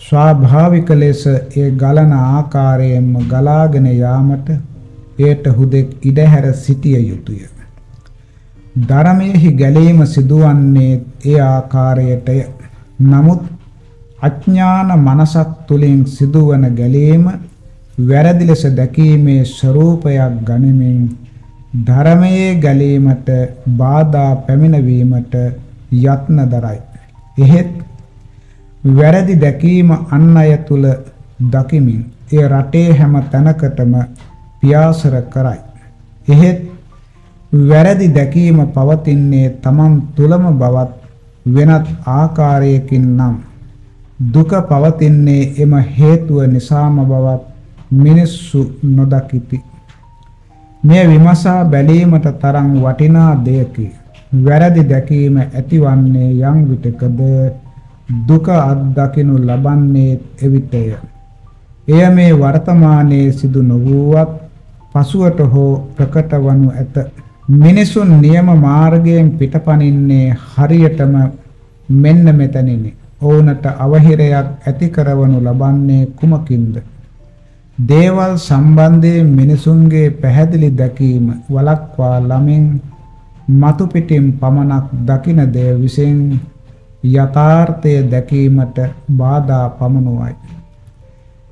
ස්වාභාවික ලෙස ඒ ගලන ආකාරයෙන්ම ගලාගෙන යාමට ඒට හුදෙක් ඉඩහැර සිටිය යුතුය. ධර්මයේහි ගැලීම සිදුවන්නේ ඒ ආකාරයටය. නමුත් අඥාන මනසක් තුලින් සිදුවන ගැලීම වැරදි ලෙස දැකීමේ ස්වરૂපයක් ගනිමින් ධර්මයේ ගැලීමට බාධා පැමිණවීමට යත්න දරයි. එහෙත් වැරදි දැකීම අන් අය තුල දකිමින් ඒ රටේ හැම තැනකටම පියාසර කරයි. එහෙත් වැරදි දැකීම පවතින්නේ Taman තුලම බවත් වෙනත් ආකාරයකින් නම් දුක පවතින්නේ එම හේතුව නිසාම බවත් මිනිස්සු නොදකිති. මෙය විමසා බැලීමට තරම් වටිනා දෙයකි. වැරදි දැකීම ඇතිවන්නේ යම් විටකද දුක අත්දකිනු ලබන්නේ එවිටය. එය මේ වර්තමානයේ සිදු නොවුවත් පසුවට හෝ ප්‍රකට වනු ඇත. මිනිසුන් නියම මාර්ගයෙන් පිටපනින්නේ හරියටම මෙන්න මෙතනිනි. ඔවුන්ට අවහිරයක් ඇති කරවනු ලබන්නේ කුමකින්ද? දේවල් සම්බන්ධයෙන් මිනිසුන්ගේ පැහැදිලි දැකීම වළක්වා ළමින් මතු පිටින් පමණක් දකින දේ විසින් යථාර්ථය දැකීමට බාධා පමනුවයි.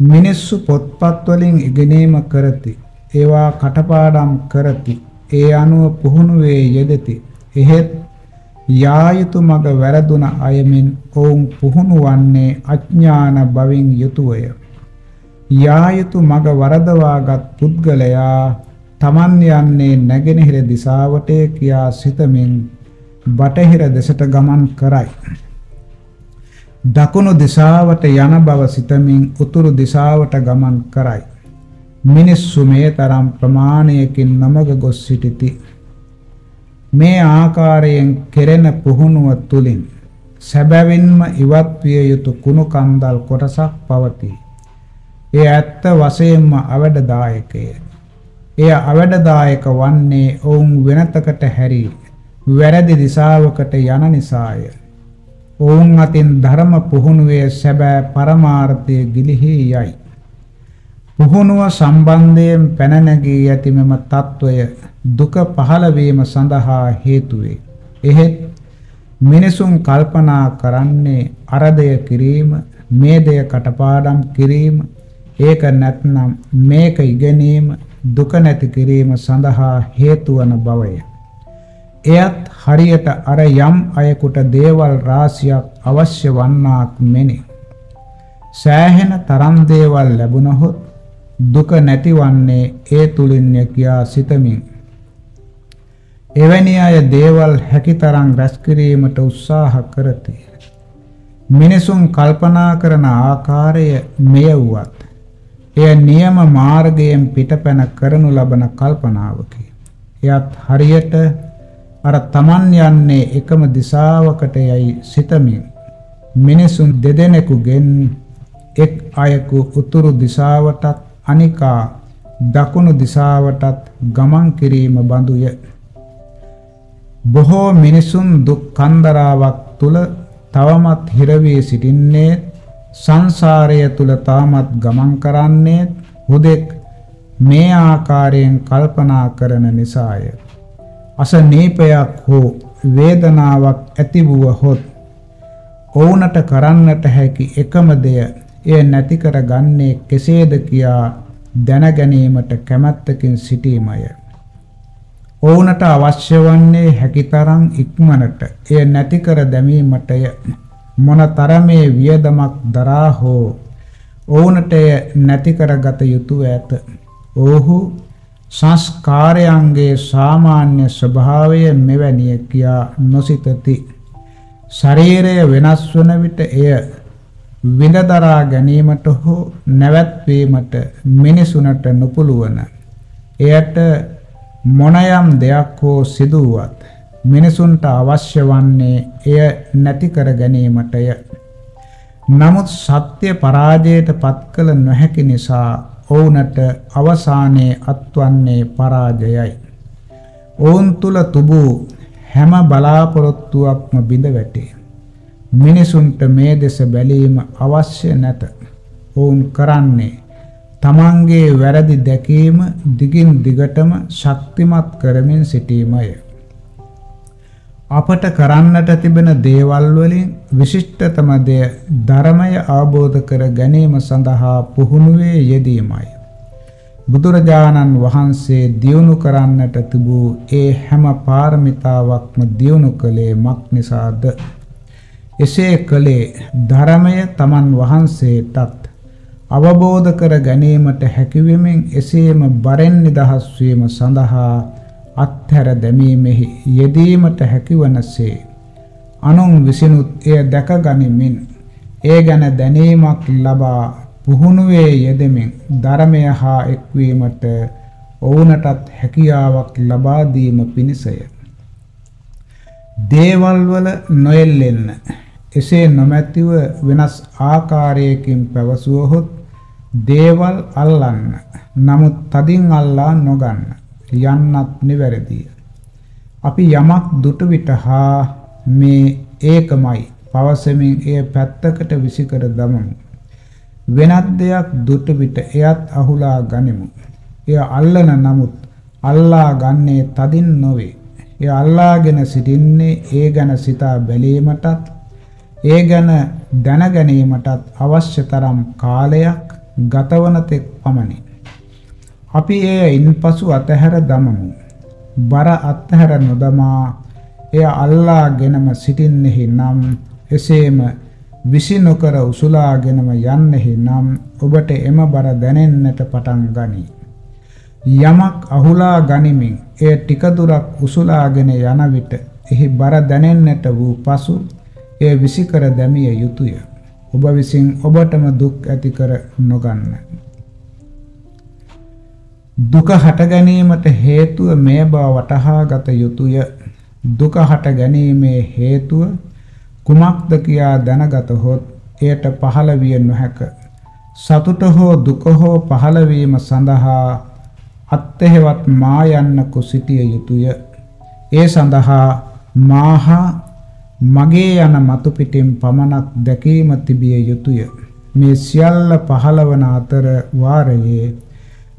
මිනිස්සු පොත්පත් වලින් ඉගෙනීම කරති. ඒවා කටපාඩම් කරති. ඒ අනුව පුහුණුවේ යෙදති. එහෙත් යා යුතු මග වැරදුන අයමින් ඔවුන් පුහුණු වන්නේ අඥාන බවින් යුතුවය. යා යුතු මග වරදවාගත් පුද්ගලයා තමන් යන්නේ නැගෙනහිර දිසාවට කියා සිතමින් බටහිර දෙසට ගමන් කරයි. දකුණු දිසාවට යන බව සිතමින් උතුරු දිසාවට ගමන් කරයි. මිනිස්සු මේ තරම් ප්‍රමාණයකින් නමග ගොස් සිටිති. මේ ආකාරයෙන් කෙරෙන පුහුණුව තුලින් සැබවින්ම ඉවත් විය යුතු කුණු කන්දල් කොටසක් පවතී. ඒ ඇත්ත වශයෙන්ම අවඩදායකය. එය අවඩදායක වන්නේ ඔවුන් වෙනතකට හැරී වැරදි දිශාවකට යන නිසාය. ඔවුන් අතින් ධර්ම පුහුණුවේ සැබෑ පරමාර්ථය ගිලිහි යයි. පුහුණුව සම්බන්ධයෙන් පැන නැගී ඇති මෙම తত্ত্বය දුක පහළ වීම සඳහා හේතු වේ. එහෙත් මිනිසුන් කල්පනා කරන්නේ අරදය කිරීම, මේදය කටපාඩම් කිරීම, ඒක නැත්නම් මේක ඉගෙනීම, දුක නැති කිරීම සඳහා හේතු වන බවය. එයත් හරියට අර යම් අයෙකුට දේවල් රාශියක් අවශ්‍ය වන්නාක් මෙනි. සෑහෙන තරම් දේවල් ලැබුණහොත් දුක නැතිවන්නේ ඒ තුලින්ය කියා සිතමින් එවැනි අය දේවල් හැකිතරම් රැස් කිරීමට උත්සාහ කරති. මිනිසුන් කල්පනා කරන ආකාරය මෙය වුවත් එය නියම මාර්ගයෙන් පිටපැන කරනු ලබන කල්පනාවකි. එයත් හරියට අර තමන් යන්නේ එකම දිශාවකට යයි සිතමින් මිනිසුන් දෙදෙනෙකුගෙන් එක් අයෙකු උතුරු දිශාවටත් අනිකා දකුණු දිශාවටත් ගමන් කිරීම බඳුය. බොහෝ මිනිසුන් දුක් කන්දරාවක් තුල තවමත් හිර වී සිටින්නේ සංසාරය තුල තාමත් ගමන් කරන්නේ හුදෙක් මේ ආකාරයෙන් කල්පනා කරන නිසාය. අසනීපයක් හෝ වේදනාවක් ඇති වුවහොත් ඔවුනට කරන්නට හැකි එකම දෙය එය නැති කරගන්නේ කෙසේද කියා දැන ගැනීමට කැමැත්තකින් සිටීමය. ඔවුනට අවශ්‍ය වන්නේ හැකිතරම් ඉක්මනට එය නැති කර දැමීමටය. මොන තරමේ වියදමක් දරා හෝ ඔවුනට එය නැති කරගත යුතුය ඇත. ඔහු සංස්කාරයන්ගේ සාමාන්‍ය ස්වභාවය මෙවැනිය කියා නොසිතති. ශරීරය වෙනස් වන විට එය විඳදරා ගැනීමට හෝ නැවැත්වීමට මිනිසුනට නොපුළුවන. එයට මොනයම් දෙයක් හෝ සිදුවත් මිනිසුන්ට අවශ්‍ය වන්නේ එය නැති කර ගැනීමටය. නමුත් සත්‍ය පරාජයට පත් කළ නොහැකි නිසා ඔවුනට අවසානයේ අත්වන්නේ පරාජයයි. ඔවුන් තුල තුබූ හැම බලාපොරොත්තුවක්ම බිඳ වැටේ. මිනිසුන්ට මේ දෙස බැලීම අවශ්‍ය නැත. ඔවුන් කරන්නේ තමන්ගේ වැරදි දැකීම දිගින් දිගටම ශක්තිමත් කරමින් සිටීමය. අපට කරන්නට තිබෙන දේවල් වලින් විශිෂ්ටතම දෙය ධර්මය අවබෝධ කර ගැනීම සඳහා පුහුණුවේ යෙදීමයි. බුදුරජාණන් වහන්සේ දියුණු කරන්නට තිබූ ඒ හැම පාරමිතාවක්ම දියුණු කළේ මක් නිසාද? එසේ කළේ ධර්මය තමන් වහන්සේටත් අවබෝධ කර ගැනීමට හැකිවීමෙන් එසේම බරෙන් නිදහස් වීම සඳහා අත්හැර දැමීමෙහි යෙදීමට හැකිවනසේ අනුන් විසිනුත් එය දැක ගනිමින් ඒ ගැන දැනීමක් ලබා පුහුණුවේ යෙදෙමින් ධර්මය හා එක්වීමට ඔවුනටත් හැකියාවක් ලබා දීම පිණිසය. දේවල් වල නොයෙල්ලෙන්න. එසේ නොමැතිව වෙනස් ආකාරයකින් පැවසුවහොත් දේවල් අල්ලන්න. නමුත් තදින් අල්ලා නොගන්න. යන්නත් නිවැරදිය. අපි යමක් දුටු විට හා මේ ඒකමයි පවසමින් එය පැත්තකට විසිකර දමමු. වෙනත් දෙයක් දුටු විට එයත් අහුලා ගනිමු. එය අල්ලන නමුත් අල්ලා ගන්නේ තදින් නොවේ. එය අල්ලාගෙන සිටින්නේ ඒ ගැන සිතා බැලීමටත් ඒ ගැන දැන ගැනීමටත් අවශ්‍ය තරම් කාලයක් ගතවන තෙක් පමණි. අපි එය ඉන්පසු අතහැර දමමු. බර අත්හැර නොදමා එය අල්ලාගෙනම සිටින්නෙහි නම් එසේම විසි නොකර උසුලාගෙනම යන්නෙහි නම් ඔබට එම බර දැනෙන්නට පටන් ගනී. යමක් අහුලා ගනිමින් එය ටික දුරක් උසුලාගෙන යන විට එහි බර දැනෙන්නට වූ පසු එය විසිකර දැමිය යුතුය. ඔබ විසින් ඔබටම දුක් ඇති කර නොගන්න. දුක හට ගැනීමට හේතුව මේ බව වටහා ගත යුතුය. දුක හට ගැනීමේ හේතුව කුමක්ද කියා දැනගතහොත් එයට පහළ විය නොහැක. සතුට හෝ දුක හෝ පහළ වීම සඳහා අත්හෙවත් මා යන්නකු සිටිය යුතුය. ඒ සඳහා මාහා මගේ යන මතු පිටින් පමණක් දැකීම තිබිය යුතුය. මේ සියල්ල පහළවන අතර වාරයේ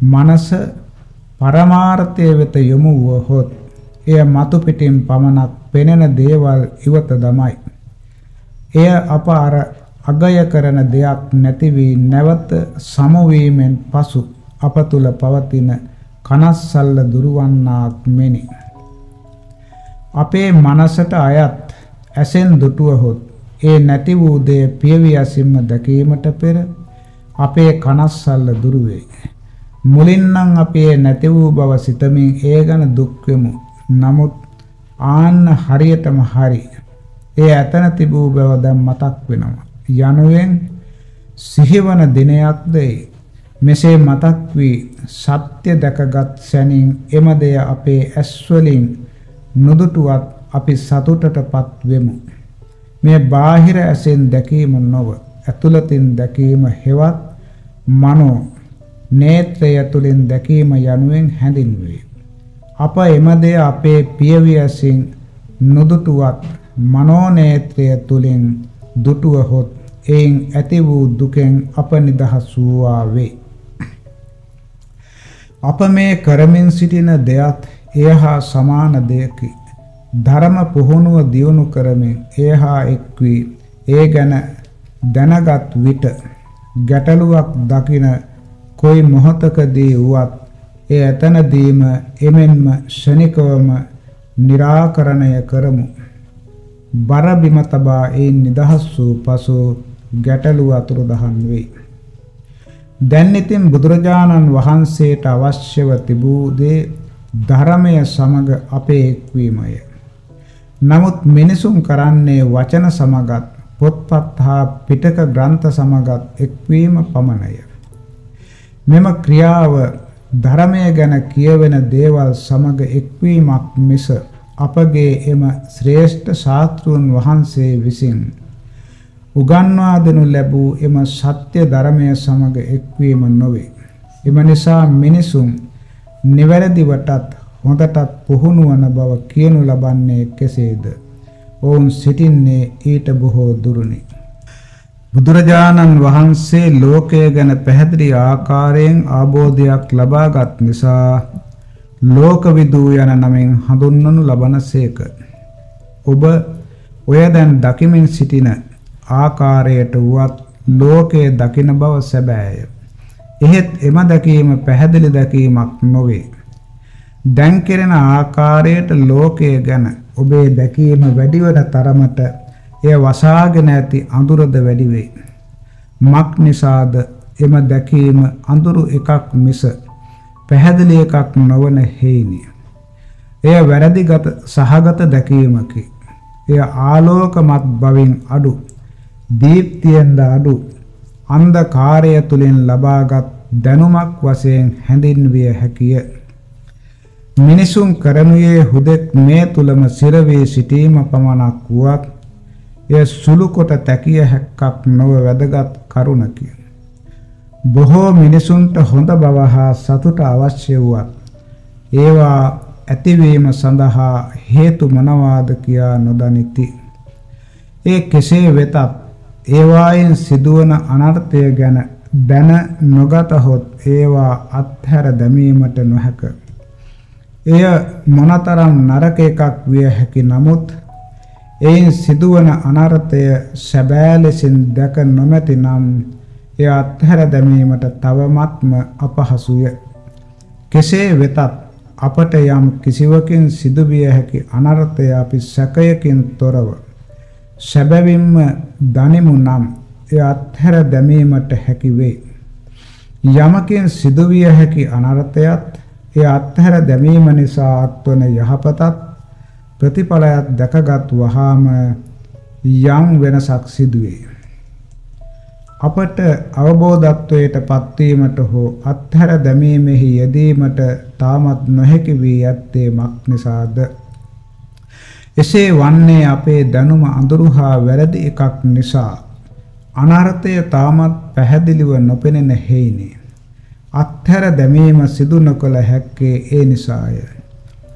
මනස පරමාර්ථය වෙත යොමු වුවහොත් එය මතු පිටින් පමණක් පෙනෙන දේවල් ඉවත දමයි. එය අප අර අගය කරන දෙයක් නැති වී නැවත සමවීමෙන් පසු අප තුල පවතින කනස්සල්ල දුරවන්නාක් මෙනි. අපේ මනසට අයත් ඇසෙන් දුටුවහොත් ඒ නැති වූ දේ පියවියසින්ම දැකීමට පෙර අපේ කනස්සල්ල දුරු වේ. මුලින්නම් අපි නැති වූ බව සිතමින් ඒ ගැන දුක් වෙමු. නමුත් ආන්න හරියටම හරි. ඒ ඇතන තිබූ බව දැන් මතක් වෙනවා. යනුවෙන් සිහිවන දිනයක්ද මෙසේ මතක් වී සත්‍ය දැකගත් සැනින් එම දෙය අපේ ඇස් වලින් නොදුටුවත් අපි සතුටටපත් වෙමු. මේ බාහිර ඇසෙන් දැකීම නොව ඇතුළතින් දැකීම හෙවත් මනෝ නේත්‍රය තුලින් දැකීම යනුවෙන් හැඳින්වේ. අප එම දෙය අපේ පියවි ඇසින් නොදුටුවත් මනෝ නේත්‍රය තුලින් දුටුවහොත් එයින් ඇති වූ දුකෙන් අප නිදහස් වූවා වේ. අප මේ කරමින් සිටින දෙයත් එය හා සමාන දෙයකි. ධර්ම පුහුණුව දියුණු කරමින් එය හා එක් වී ඒ ගැන දැනගත් විට ගැටලුවක් දකින කොයි මොහොතකදී වුවත් ඒ එතනදීම එමෙන්ම ශනිකවම निराකරණය කරමු. බර බිම තබා ඒ නිදහස් වූ පසු ගැටලුව අතුරුදහන් වේ. දැන් ඉතින් බුදුරජාණන් වහන්සේට අවශ්‍යව තිබූ දේ ධර්මය සමග අපේ එක්වීමය. නමුත් මිනිසුන් කරන්නේ වචන සමගත් පොත්පත් හා පිටක ග්‍රන්ථ සමගත් එක්වීම පමණය. මෙම ක්‍රියාව ධර්මය ගැන කියවෙන දේවල් සමග එක්වීමක් මිස අපගේ එම ශ්‍රේෂ්ඨ ශාස්ත්‍රුන් වහන්සේ විසින් උගන්වා දෙනු ලැබූ එම සත්‍ය ධර්මය සමග එක්වීම නොවේ. එම නිසා මිනිසුන් නිවැරදිවටත් හොඳටත් පුහුණු වන බව කියනු ලබන්නේ කෙසේද? ඔවුන් සිටින්නේ ඊට බොහෝ දුරුනි. බුදුරජාණන් වහන්සේ ලෝකය ගැන පැහැදිලි ආකාරයෙන් ආબોධයක් ලබාගත් නිසා ලෝකවිදූ යන නමින් හඳුන්වනු ලබනසේක. ඔබ ඔය දැන් දකිමින් සිටින ආකාරයට වුවත් ලෝකයේ දකින බව සැබෑය. එහෙත් එම දැකීම පැහැදිලි දැකීමක් නොවේ. දැන් කෙරෙන ආකාරයට ලෝකය ගැන ඔබේ දැකීම වැඩිවන තරමට එය වසාගෙන ඇති අඳුරද වැඩි වේ. මක් නිසාද එම දැකීම අඳුරු එකක් මිස පැහැදිලි එකක් නොවන හේනිය. එය වැරදිගත සහගත දැකීමකි. එය ආලෝකමත් බවින් අඩු දීප්තියෙන්ද අඩු අන්ධකාරය තුලින් ලබාගත් දැනුමක් වශයෙන් හැඳින්විය හැකිය. මිනිසුන් කරනුයේ හුදෙක් මේ තුලම සිරවේ සිටීම පමණක් වුවත් එය සුළු කොට තැකිය හැක්කක් නොව වැදගත් කරුණකි. බොහෝ මිනිසුන්ට හොඳ බව හා සතුට අවශ්‍ය වුවත් ඒවා ඇතිවීම සඳහා හේතු මොනවාද කියා නොදනිති. ඒ කෙසේ වෙතත් ඒවායින් සිදුවන අනර්ථය ගැන දැන නොගතහොත් ඒවා අත්හැර දැමීමට නොහැක. එය මොනතරම් නරක එකක් විය හැකි නමුත් එයින් සිදුවන අනර්ථය සැබෑ ලෙසින් දැක නොමැති නම් එය අත්හැර දැමීමට තවමත්ම අපහසුය. කෙසේ වෙතත් අපට යම් කිසිවකින් සිදුවිය හැකි අනර්ථය අපි සැකයකින් තොරව සැබවින්ම දනිමු නම් එය අත්හැර දැමීමට හැකි වේ. යමකින් සිදුවිය හැකි අනර්ථයත් එය අත්හැර දැමීම නිසා අත්වන යහපතත් ප්‍රතිඵලයක් දැකගත් වහාම යම් වෙනසක් සිදුවේ. අපට අවබෝධත්වයට පත්වීමට හෝ අත්හැර දැමීමෙහි යෙදීමට තාමත් නොහැකි වී ඇත්තේ මක් නිසාද එසේ වන්නේ අපේ දැනුම අඳුරු හා වැරදි එකක් නිසා අනර්ථය තාමත් පැහැදිලිව නොපෙනෙන හේිනේ. අත්හැර දැමීම සිදු නොකළ හැක්කේ ඒ නිසාය.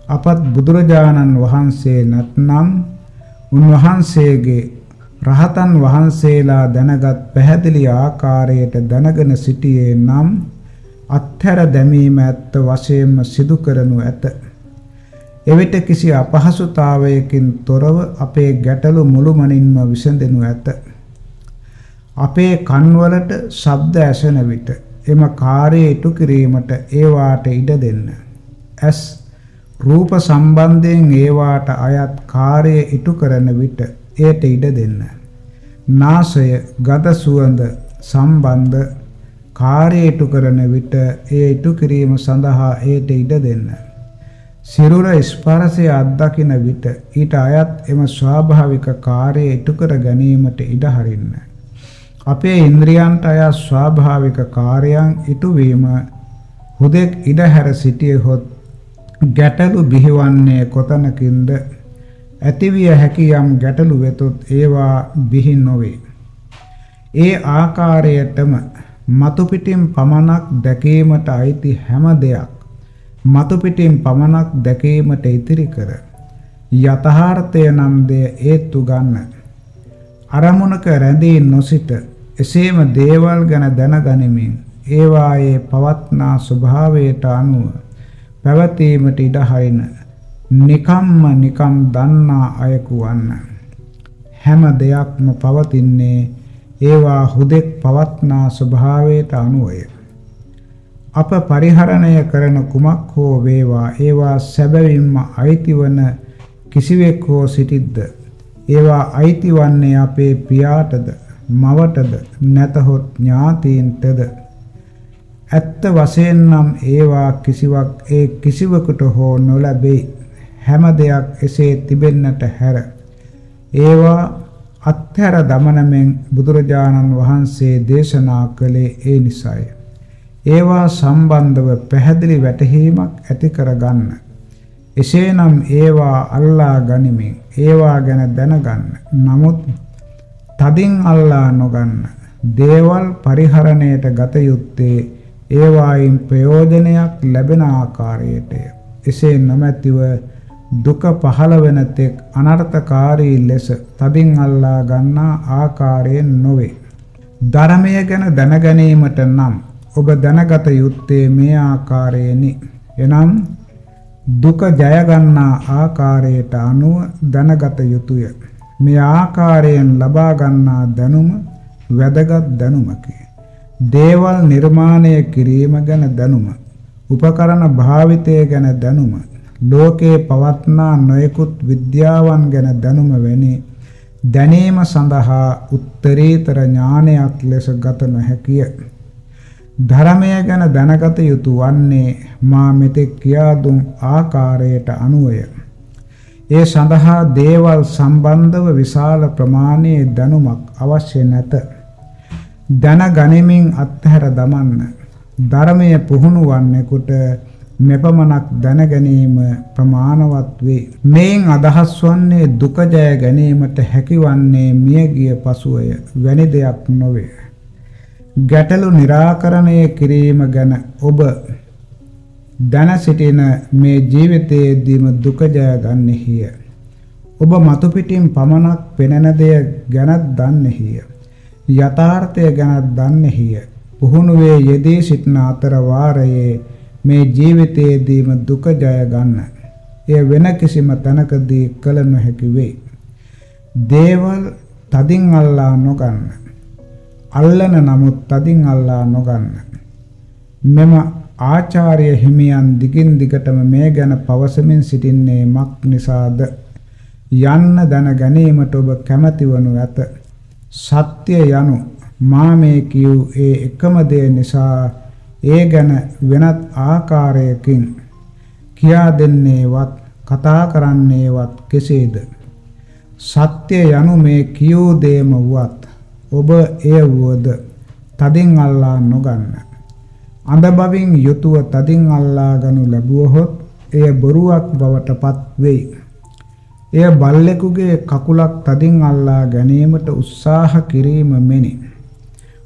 අපත් බුදුරජාණන් වහන්සේ නැත්නම් උන්වහන්සේගේ රහතන් වහන්සේලා දැනගත් පැහැදිලි ආකාරයට දැනගෙන සිටියේ නම් අත්හැර දැමීම ඇත්ත වශයෙන්ම සිදු කරනු ඇත. එවිට කිසි අපහසුතාවයකින් තොරව අපේ ගැටලු මුළුමනින්ම විසඳෙනු ඇත. අපේ කන්වලට ශබ්ද ඇසෙන විට එම කාර්යය ඉටු කිරීමට ඒවාට ඉඩ දෙන්න. ඇස් රූප සම්බන්ධයෙන් ඒවාට අයත් කාර්යය ඉටු කරන විට එයට ඉඩ දෙන්න. නාසය ගඳ සුවඳ සම්බන්ධ කාර්යය ඉටු කරන විට එය ඉටු කිරීම සඳහා එයට ඉඩ දෙන්න. සිරුර ස්පර්ශය අත්දකින විට ඊට අයත් එම ස්වාභාවික කාර්යය ඉටු කර ගැනීමට ඉඩ හරින්න. අපේ ඉන්ද්‍රියන්ට අය ස්වාභාවික කාර්යයන් ඉටුවීම හුදෙක් ඉඩහැර සිටියහොත් ගැටලු බිහිවන්නේ කොතනකින්ද? ඇතිවිය හැකි යම් ගැටලු වෙතොත් ඒවා බිහි නොවේ. ඒ ආකාරයටම මතු පිටින් පමණක් දැකීමට අයිති හැම දෙයක් මතු පිටින් පමණක් දැකීමට ඉතිරි කර යථාර්ථය නම් දෙය ඒත්තු ගන්න. අරමුණක රැඳී නොසිට එසේම දේවල් ගැන දැනගනිමින් ඒවායේ පවත්නා ස්වභාවයට අනුව පැවතීමට ඉඩ හරින නිකම්ම නිකම් දන්නා අයකු වන්න. හැම දෙයක්ම පවතින්නේ ඒවා හුදෙක් පවත්නා ස්වභාවයට අනුවය. අප පරිහරණය කරන කුමක් හෝ වේවා ඒවා සැබවින්ම අයිතිවන කිසිවෙක් හෝ සිටිද්ද? ඒවා අයිතිවන්නේ අපේ පියාටද? මවටද නැතහොත් ඥාතීන්ටද? ඇත්ත වශයෙන් නම් ඒවා කිසිවක් ඒ කිසිවකට හෝ නොලැබේ හැම දෙයක් එසේ තිබෙන්නට හැර. ඒවා අත්හැර දමනමෙන් බුදුරජාණන් වහන්සේ දේශනා කළේ ඒ නිසාය. ඒවා සම්බන්ධව පැහැදිලි වැටහීමක් ඇති කරගන්න. එසේනම් ඒවා අල්ලා ගනිමින් ඒවා ගැන දැනගන්න. නමුත් තදින් අල්ලා නොගන්න. දේවල් පරිහරණයට ගත යුත්තේ ඒවායින් ප්‍රයෝජනයක් ලැබෙන ආකාරයටය. එසේ නොමැතිව දුක පහළ වෙන තෙක් අනර්ථකාරී ලෙස තදින් අල්ලා ගන්නා ආකාරයෙන් නොවේ. ධර්මය ගැන දැනගැනීමට නම් ඔබ දැනගත යුත්තේ මේ ආකාරයෙනි. එනම් දුක ජය ගන්නා ආකාරයට අනුව දැනගත යුතුය. මේ ආකාරයෙන් ලබා ගන්නා දැනුම වැදගත් දැනුමකි. දේවල් නිර්මාණය කිරීම ගැන දැනුම, උපකරණ භාවිතය ගැන දැනුම, ලෝකේ පවත්නා නොයෙකුත් විද්‍යාවන් ගැන දැනුම වැනි දැනීම සඳහා උත්තරීතර ඥානයක් ලෙස ගත නොහැකිය. ධර්මය ගැන දැනගත යුතු වන්නේ මා මෙතෙක් කියා දුන් ආකාරයට අනුවය. ඒ සඳහා දේවල් සම්බන්ධව විශාල ප්‍රමාණයේ දැනුමක් අවශ්‍ය නැත. දැනගනිමින් අත්හැර දමන්න. ධර්මය පුහුණු වන්නෙකුට මෙපමණක් දැන ගැනීම ප්‍රමාණවත් වේ. මේන් අදහස් වන්නේ දුක ජය ගැනීමට හැකිවන්නේ මියගිය පසුවය වැනි දෙයක් නොවේ. ගැටලු निराකරණය කිරීම ගැන ඔබ දැන සිටින මේ ජීවිතයේදීම දුක ජයගන්නේහිය. ඔබ මතු පිටින් පමණක් පෙනෙන දෙය ගැනත් දන්නේහිය. යථාර්ථය ගැනත් දන්නේහිය. පුහුණුවේ යෙදී සිටින අතර වාරයේ මේ ජීවිතයේදීම දුක ජය ගන්න. එය වෙන කිසිම තැනකදී කල නොහැකි වේ. දේවල් තදින් අල්ලා නොගන්න. අල්ලන නමුත් තදින් අල්ලා නොගන්න. මෙම ආචාර්ය හිමියන් දිගින් දිගටම මේ ගැන පවසමින් සිටින්නේ මක් නිසාද? යන්න දැන ගැනීමට ඔබ කැමැති වනු ඇත. සත්‍ය යනු. මා මේ කියූ ඒ එකම දේ නිසා ඒ ගැන වෙනත් ආකාරයකින් කියා දෙන්නේවත් කතා කරන්නේවත් කෙසේද? සත්‍ය යනු මේ කියූ දේම වුවත් ඔබ එය වුවද තදින් අල්ලා නොගන්න. අඳබවින් යුතුව තදින් අල්ලා ගනු ලැබුවහොත් එය බොරුවක් බවට පත් වෙයි. එය බල්ලෙකුගේ කකුලක් තදින් අල්ලා ගැනීමට උත්සාහ කිරීම මෙනි.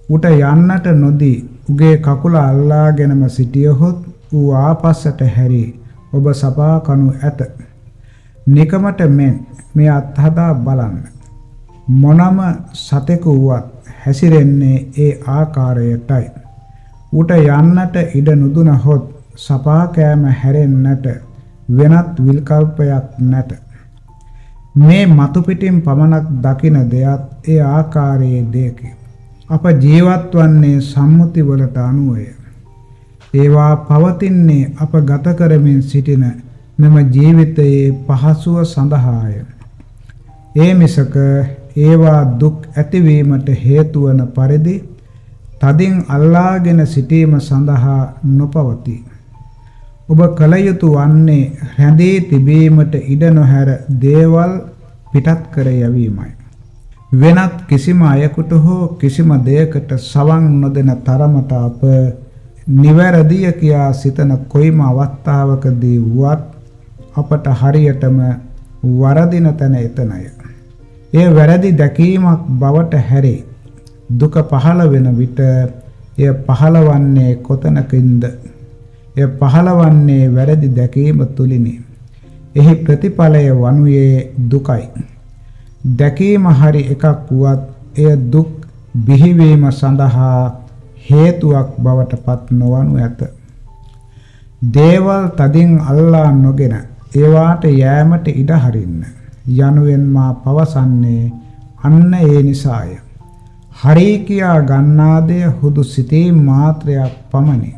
උට යන්නට නොදී උගේ කකුල අල්ලාගෙනම සිටියහොත් ඌ ආපස්සට හැරි ඔබ සපා කනු ඇත. නිකමට මෙන් මේ අත්හදා බලන්න. මොනම සතෙකු වුවත් හැසිරෙන්නේ ඒ ආකාරයටයි. ඌට යන්නට ඉඩ නුදුනහොත් සපා කෑම හැරෙන්නට වෙනත් විකල්පයක් නැත. මේ මතු පිටින් පමණක් දකින දෙයත් ඒ ආකාරයේ දෙයකි. අප ජීවත් වන්නේ සම්මුති වලට අනුවය. ඒවා පවතින්නේ අප ගත කරමින් සිටින මෙම ජීවිතයේ පහසුව සඳහාය. ඒ මිසක ඒවා දුක් ඇතිවීමට හේතු වන පරිදි තදින් අල්ලාගෙන සිටීම සඳහා නොපවතී. ඔබ කල යුතු වන්නේ රැඳී තිබීමට ඉඩ නොහැර දේවල් පිටත් කර යැවීමයි. වෙනත් කිසිම අයෙකුට හෝ කිසිම දෙයකට සවන් නොදෙන තරමට අප නිවැරදිය කියා සිතන කොයිම අවස්ථාවකදී වුවත් අපට හරියටම වරදින තැන එතනය. එය වැරදි දැකීමක් බවට හැරේ. දුක පහළ වෙන විට එය පහළවන්නේ කොතනකින්ද? එය පහළවන්නේ වැරදි දැකීම තුලිනි. එහි ප්‍රතිඵලය වනුයේ දුකයි. දැකීම හරි එකක් වුවත් එය දුක් බිහිවීම සඳහා හේතුවක් බවට පත් නොවනු ඇත. දේවල් තදින් අල්ලා නොගෙන ඒවාට යෑමට ඉඩ හරින්න යනුවෙන් මා පවසන්නේ අන්න ඒ නිසාය. හරි කියා ගන්නාදය හුදු සිතේ මාත්‍රයක් පමණි.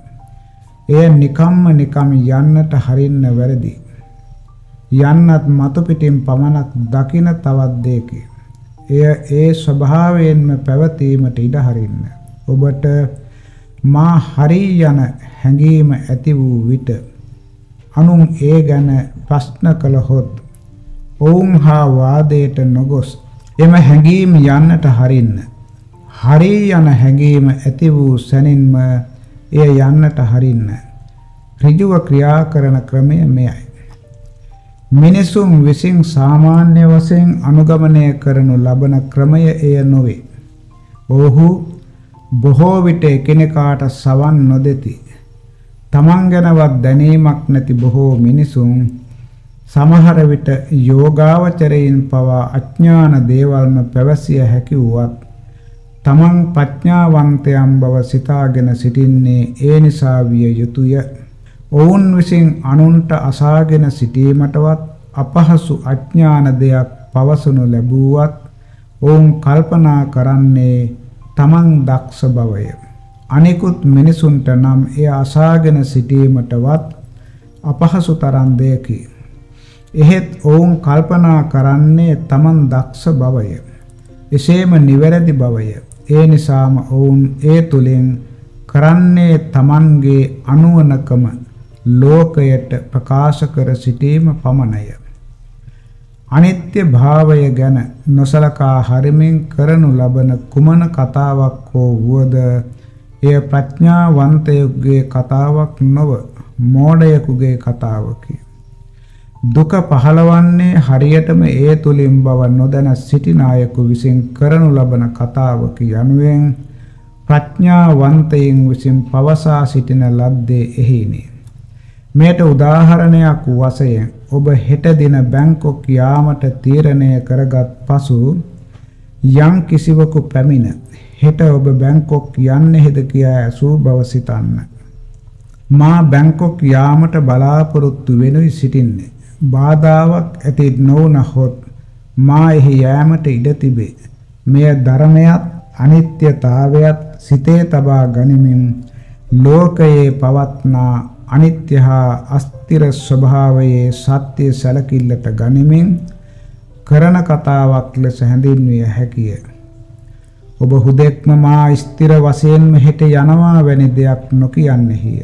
එය නිකම්ම නිකම් යන්නට හරින්න වැරදි. යන්නත් මතු පිටින් පමණක් දකින තවත් දෙයකි. එය ඒ ස්වභාවයෙන්ම පැවතීමට ඉඩ හරින්න. ඔබට මා හරි යන හැඟීම ඇති වූ විට අනුන් ඒ ගැන ප්‍රශ්න කළහොත් ඔවුන් හා වාදයට නොගොස් එම හැඟීම් යන්නට හරින්න. හරි යන හැඟීම ඇති වූ සැනින්ම එය යන්නට හරින්න. ඍජුව ක්‍රියා කරන ක්‍රමය මෙයයි. මිනිසුන් විසින් සාමාන්‍ය වශයෙන් අනුගමනය කරනු ලබන ක්‍රමය එය නොවේ. ඔහු බොහෝ විට එකිනෙකාට සවන් නොදෙති. තමන් ගැනවත් දැනීමක් නැති බොහෝ මිනිසුන් සමහර විට යෝගාවචරයින් පවා අඥාන දේවල්ම පැවසිය හැකි වුවත් තමන් ප්‍රඥාවන්තයන් බව සිතාගෙන සිටින්නේ ඒ නිසා විය යුතුය. ඔවුන් විසින් අනුන්ට අසාගෙන සිටීමටවත් අපහසු අඥාන දෙයක් පවසනු ලැබුවත් ඔවුන් කල්පනා කරන්නේ තමන් දක්ෂ බවය. අනිකුත් මිනිසුන්ට නම් එය අසාගෙන සිටීමටවත් අපහසු තරම් දෙයකි. එහෙත් ඔවුන් කල්පනා කරන්නේ තමන් දක්ෂ බවය. එසේම නිවැරදි බවය. ඒ නිසාම ඔවුන් ඒ තුලින් කරන්නේ තමන්ගේ අනුවණකම ලෝකයට ප්‍රකාශ කර සිටීම පමණය. අනිත්‍ය භාවය ගැන නොසලකා හරිමින් කරනු ලබන කුමන කතාවක් හෝ වුවද එය ප්‍රඥාවන්තයෙකුගේ කතාවක් නොව මෝඩයෙකුගේ කතාවකි. දුක පහළවන්නේ හරියටම ඒ තුලින් බව නොදැන සිටින අයෙකු විසින් කරනු ලබන කතාවක යනුවෙන් ප්‍රඥාවන්තයින් විසින් පවසා සිටින ලද්දේ එහිනේ. මේට උදාහරණයක් වශයෙන් ඔබ හෙට දින බැංකොක් යාමට තීරණය කරගත් පසු යම් කිසිවකු පැමිණ හෙට ඔබ බැංකොක් යන්නේද කියා ඇසූ බව සිතන්න. මා බැංකොක් යාමට බලාපොරොත්තු වෙනුයි සිටින්නේ. බාධාවක් ඇති නොවුනහොත් මා එහි යෑමට ඉඩ තිබේ. මෙය ධර්මයත් අනිත්‍යතාවයත් සිතේ තබා ගනිමින් ලෝකයේ පවත්නා අනිත්‍ය හා අස්තිර ස්වභාවයේ සත්‍ය සැලකිල්ලට ගනිමින් කරන කතාවක් ලෙස හැඳින්විය හැකිය. ඔබ හුදෙක්ම මා ස්ථිර වශයෙන්ම හෙට යනවා වැනි දෙයක් නොකියන්නේහිය.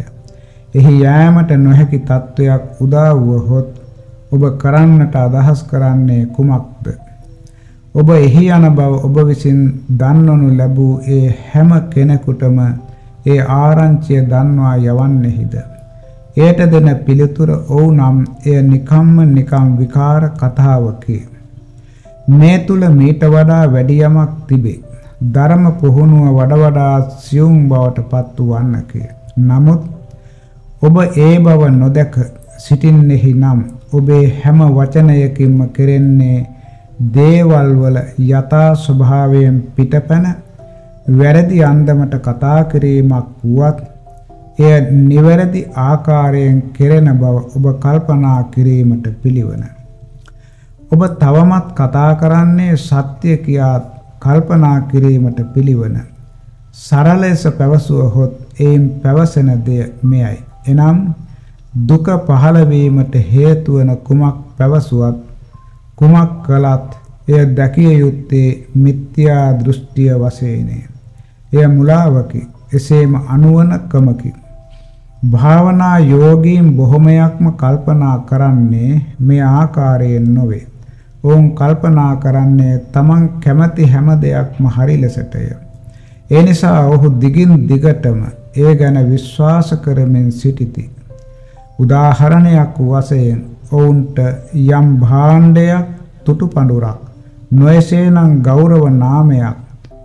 එහි යෑමට නොහැකි තත්වයක් උදා වුවහොත් ඔබ කරන්නට අදහස් කරන්නේ කුමක්ද? ඔබ එහි යන බව ඔබ විසින් දන්වනු ලැබූ ඒ හැම කෙනෙකුටම ඒ ආරංචිය දන්වා යවන්නේහිද? එයට දෙන පිළිතුර ඔව්නම් එය නිකම්ම නිකම් විකාර කතාවකි. මේ තුල මීට වඩා වැඩි යමක් තිබේ. ධර්ම පුහුණුව වඩ වඩා සියුම් බවට පත් වන්නකි. නමුත් ඔබ ඒ බව නොදක සිටින්නේහි නම් ඔබේ හැම වචනයකින්ම කෙරෙන්නේ දේවල් වල යථා ස්වභාවයෙන් පිටපැන වැරදි අන්දමට කතා කිරීමක් වුවත් එය නිවැරදි ආකාරයෙන් කෙරෙන බව ඔබ කල්පනා කිරීමට පිළිවන. ඔබ තවමත් කතා කරන්නේ සත්‍ය කියා කල්පනා කිරීමට පිළිවන. සරල ලෙස පැවසුවහොත් එයින් පැවසෙන දෙය මෙයයි. එනම් දුක පහළ වීමට හේතු වන කුමක් පැවසුවත් කුමක් කළත් එය දැකිය යුත්තේ මිත්‍යා දෘෂ්ටිය වශයෙන්ය. එය මුලාවකි. එසේම අනුවන කමකි. භාවනා යෝගීන් බොහොමයක්ම කල්පනා කරන්නේ මේ ආකාරයෙන් නොවේ. ඔවුන් කල්පනා කරන්නේ තමන් කැමති හැම දෙයක්ම හරි ලෙසටය. ඒ නිසා ඔහු දිගින් දිගටම ඒ ගැන විශ්වාස කරමින් සිටිති. උදාහරණයක් වශයෙන් ඔවුන්ට යම් භාණ්ඩයක් තුටු පඳුරක් නොයසේනම් ගෞරව නාමයක්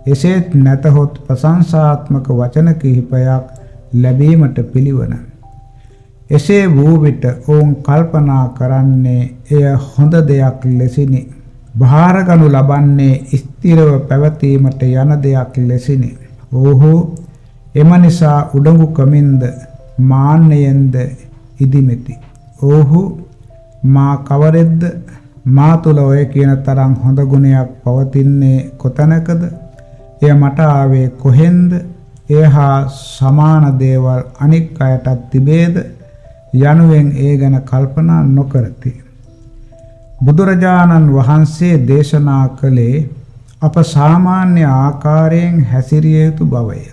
එසේත් නැතහොත් ප්‍රශංසාත්මක වචන කිහිපයක් ලැබීමට පිළිවන. එසේ වූ විට ඔවුන් කල්පනා කරන්නේ එය හොඳ දෙයක් ලෙසිනි. භාරගනු ලබන්නේ ස්ථිරව පැවතීමට යන දෙයක් ලෙසිනි. ඔහු එම නිසා උඩඟු කමින්ද මාන්නයෙන්ද ඉදිමෙති. ඔහු මා කවරෙද්ද මා තුල ඔය කියන තරම් හොඳ ගුණයක් පවතින්නේ කොතැනකද? එය මට ආවේ කොහෙන්ද? එය හා සමාන දේවල් අනික් අයටත් තිබේද? යනුවෙන් ඒ ගැන කල්පනා නොකරති. බුදුරජාණන් වහන්සේ දේශනා කළේ අප සාමාන්‍ය ආකාරයෙන් හැසිරිය යුතු බවය.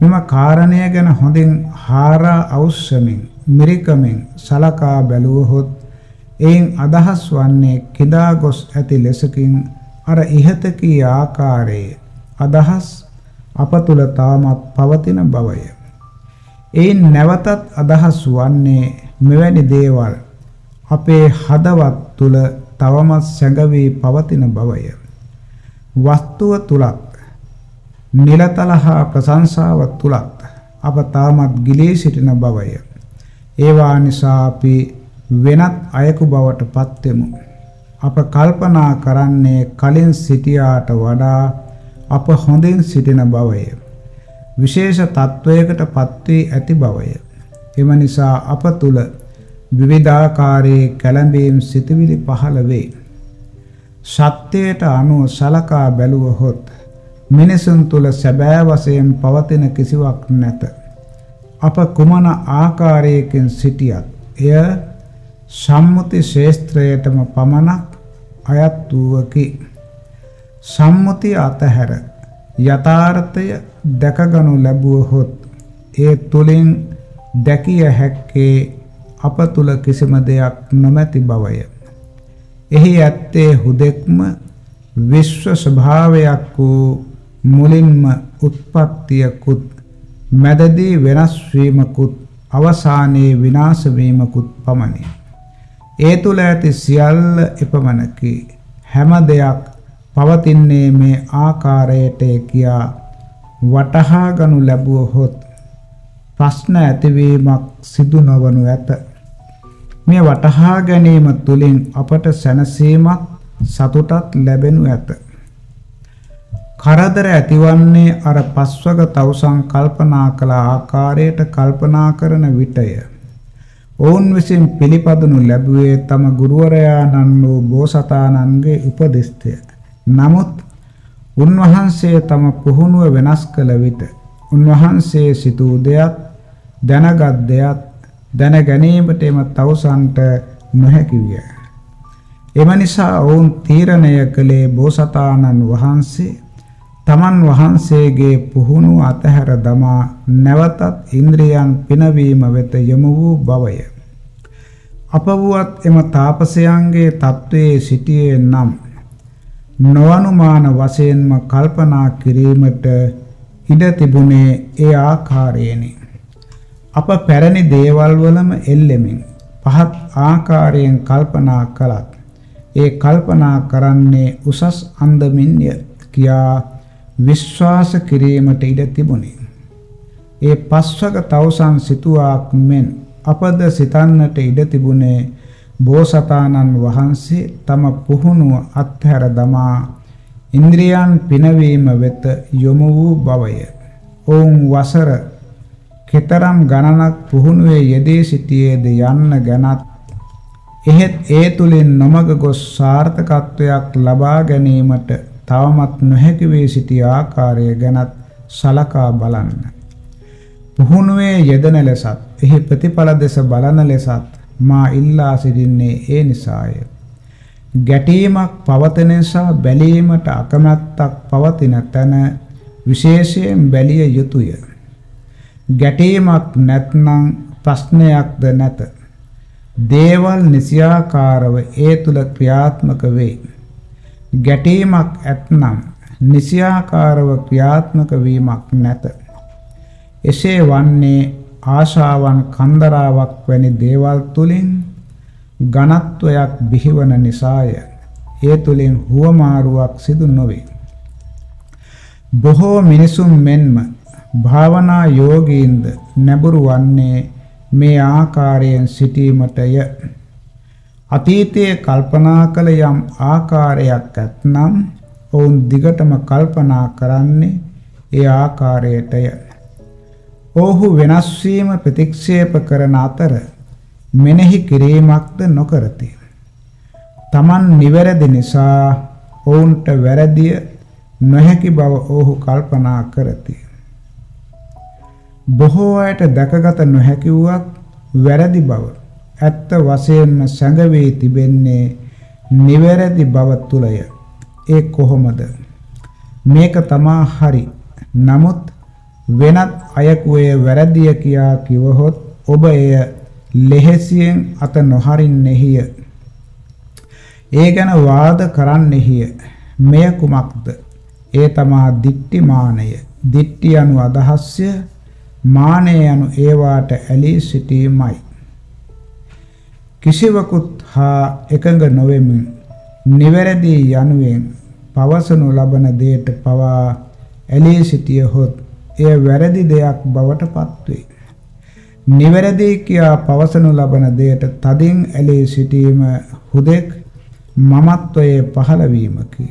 මෙම කාරණය ගැන හොඳින් හාරා අවශ්‍යමින් මිරිකමින් සලකා බැලුවහොත් එයින් අදහස් වන්නේ කිදා ගොස් ඇති ලෙසකින් අර ඉහත කී ආකාරයේ අදහස් අප තුල තාමත් පවතින බවය. එයින් නැවතත් අදහස් වන්නේ මෙවැනි දේවල් අපේ හදවත් තුල තවමත් සැඟවී පවතින බවය. වස්තුව තුලත් නිලතල හා ප්‍රශංසාව තුලත් අප තාමත් ගිලී සිටින බවය. ඒවා නිසා අපි වෙනත් අයෙකු බවට පත්වෙමු. අප කල්පනා කරන්නේ කලින් සිටියාට වඩා අප හොඳින් සිටින බවය. විශේෂ තත්වයකට පත්වී ඇති බවය. එම නිසා අප තුල විවිධාකාරයේ කැළඹීම් සිතවිලි පහළ වේ. සත්‍යයට අනුව සලකා බැලුවහොත් මිනිසුන් තුල සැබෑ වශයෙන් පවතින කිසිවක් නැත. අප කුමන ආකාරයකින් සිටියත් එය සම්මුති ශේස්ත්‍රයටම පමණක් අයත් වූවකි. සම්මුතිය අතහැර යථාර්ථය දැකගනු ලැබුවහොත් ඒ තුලින් දැකිය හැක්කේ අප තුල කිසිම දෙයක් නොමැති බවය. එහි ඇත්තේ හුදෙක්ම විශ්ව ස්වභාවයක් වූ මුලින්ම උත්පත්තියකුත් මැදදී වෙනස් වීමකුත් අවසානයේ විනාශ වීමකුත් පමණි. ඒ තුල ඇති සියල්ල එපමණකි. හැම දෙයක් පවතින්නේ මේ ආකාරයට කියා වටහා ගනු ලැබුවහොත් ප්‍රශ්න ඇතිවීමක් සිදු නොවනු ඇත. මේ වටහා ගැනීම තුළින් අපට සැනසීමක් සතුටක් ලැබෙනු ඇත. කරදර ඇතිවන්නේ අර පස්වග තවුසන් කල්පනා කළ ආකාරයට කල්පනා කරන විටය. ඔවුන් විසින් පිළිපදනු ලැබුවේ තම ගුරුවරයාණන් වූ බෝසතාණන්ගේ උපදෙස්ය. නමුත් උන්වහන්සේ තම පුහුණුව වෙනස් කළ විට උන්වහන්සේ සිතූ දෙයක් දැනගත් දෙයක් දැන ගැනීමට එම තවුසන්ට නොහැකි විය. එම නිසා ඔවුන් තීරණය කළේ බෝසතාණන් වහන්සේ තමන් වහන්සේගේ පුහුණුව අතහැර දමා නැවතත් ඉන්ද්‍රියන් පිනවීම වෙත යොමු වූ බවය. අප වුවත් එම තාපසයන්ගේ තත්වයේ සිටියේ නම් නොඅනුමාන වශයෙන්ම කල්පනා කිරීමට ඉඩ තිබුණේ ඒ ආකාරයෙනි. අප පැරණි දේවල් වලම එල්ලෙමින් පහත් ආකාරයෙන් කල්පනා කළත් ඒ කල්පනා කරන්නේ උසස් අන්දමින්ය කියා විශ්වාස කිරීමට ඉඩ තිබුණේ. ඒ පස්වක තවුසන් සිතුවාක් මෙන් අපද සිතන්නට ඉඩ තිබුණේ බෝසතාණන් වහන්සේ තම පුහුණුව අත්හැර දමා ඉන්ද්‍රියන් පිනවීම වෙත යොමු වූ බවය. ඔවුන් වසර කෙතරම් ගණනක් පුහුණුවේ යෙදී සිටියේද යන්න ගැනත් එහෙත් ඒ තුලින් නොමග ගොස් සාර්ථකත්වයක් ලබා ගැනීමට තවමත් නොහැකි වී සිටි ආකාරය ගැනත් සලකා බලන්න. පුහුණුවේ යෙදෙන ලෙසත් එහි ප්‍රතිඵල දෙස බලන ලෙසත් මා ඉල්ලා සිටින්නේ ඒ නිසාය. ගැටීමක් පවතන නිසා බැලීමට අකමැත්තක් පවතින තැන විශේෂයෙන් බැලිය යුතුය. ගැටීමක් නැත්නම් ප්‍රශ්නයක්ද නැත. දේවල් නිසියාකාරව ඒ තුල ක්‍රියාත්මක වේ. ගැටීමක් ඇතනම් නිසියාකාරව ක්‍රියාත්මක වීමක් නැත. එසේ වන්නේ ආශාවන් කන්දරාවක් වැනි දේවල් තුලින් ඝනත්වයක් බිහිවන නිසාය. ඒ තුලින් හුවමාරුවක් සිදු නොවේ. බොහෝ මිනිසුන් මෙන්ම භාවනා යෝගීන්ද නැඹුරු වන්නේ මේ ආකාරයෙන් සිටීමටය. අතීතයේ කල්පනා කළ යම් ආකාරයක් ඇතනම් ඔවුන් දිගටම කල්පනා කරන්නේ ඒ ආකාරයටය. ඔහු වෙනස් වීම ප්‍රතික්ෂේප කරන අතර මෙනෙහි කිරීමක්ද නොකරති. Taman නිවැරදි නිසා ඔවුන්ට වැරදිය නොහැකි බව ඔහු කල්පනා කරති. බොහෝ අයට දැකගත නොහැකි වුවත් වැරදි බව ඇත්ත වශයෙන්ම සැඟවී තිබෙන්නේ නිවැරදි බව තුලය. ඒ කොහොමද? මේක තමා හරි. නමුත් වෙනත් අයෙකු එය වැරදිය කියා කිවහොත් ඔබ එය ලෙහෙසියෙන් අත නොහරින්නේහිය. ඒ ගැන වාද කරන්නෙහිය. මෙය කුමක්ද? ඒ තමා දික්ටි මානය. දික්ටි anu අදහස්ය මානය යනු ඒවාට ඇලී සිටීමයි. කිසිවකුත් හා එකඟ නොවෙමින් නිවැරදි යනුවෙන් පවසනු ලබන දෙයට පවා ඇලී සිටියහොත් එය වැරදි දෙයක් බවට පත්වේ. නිවැරදි කියා පවසනු ලබන දෙයට තදින් ඇලී සිටීම හුදෙක් මමත්වයේ පහළවීමකි.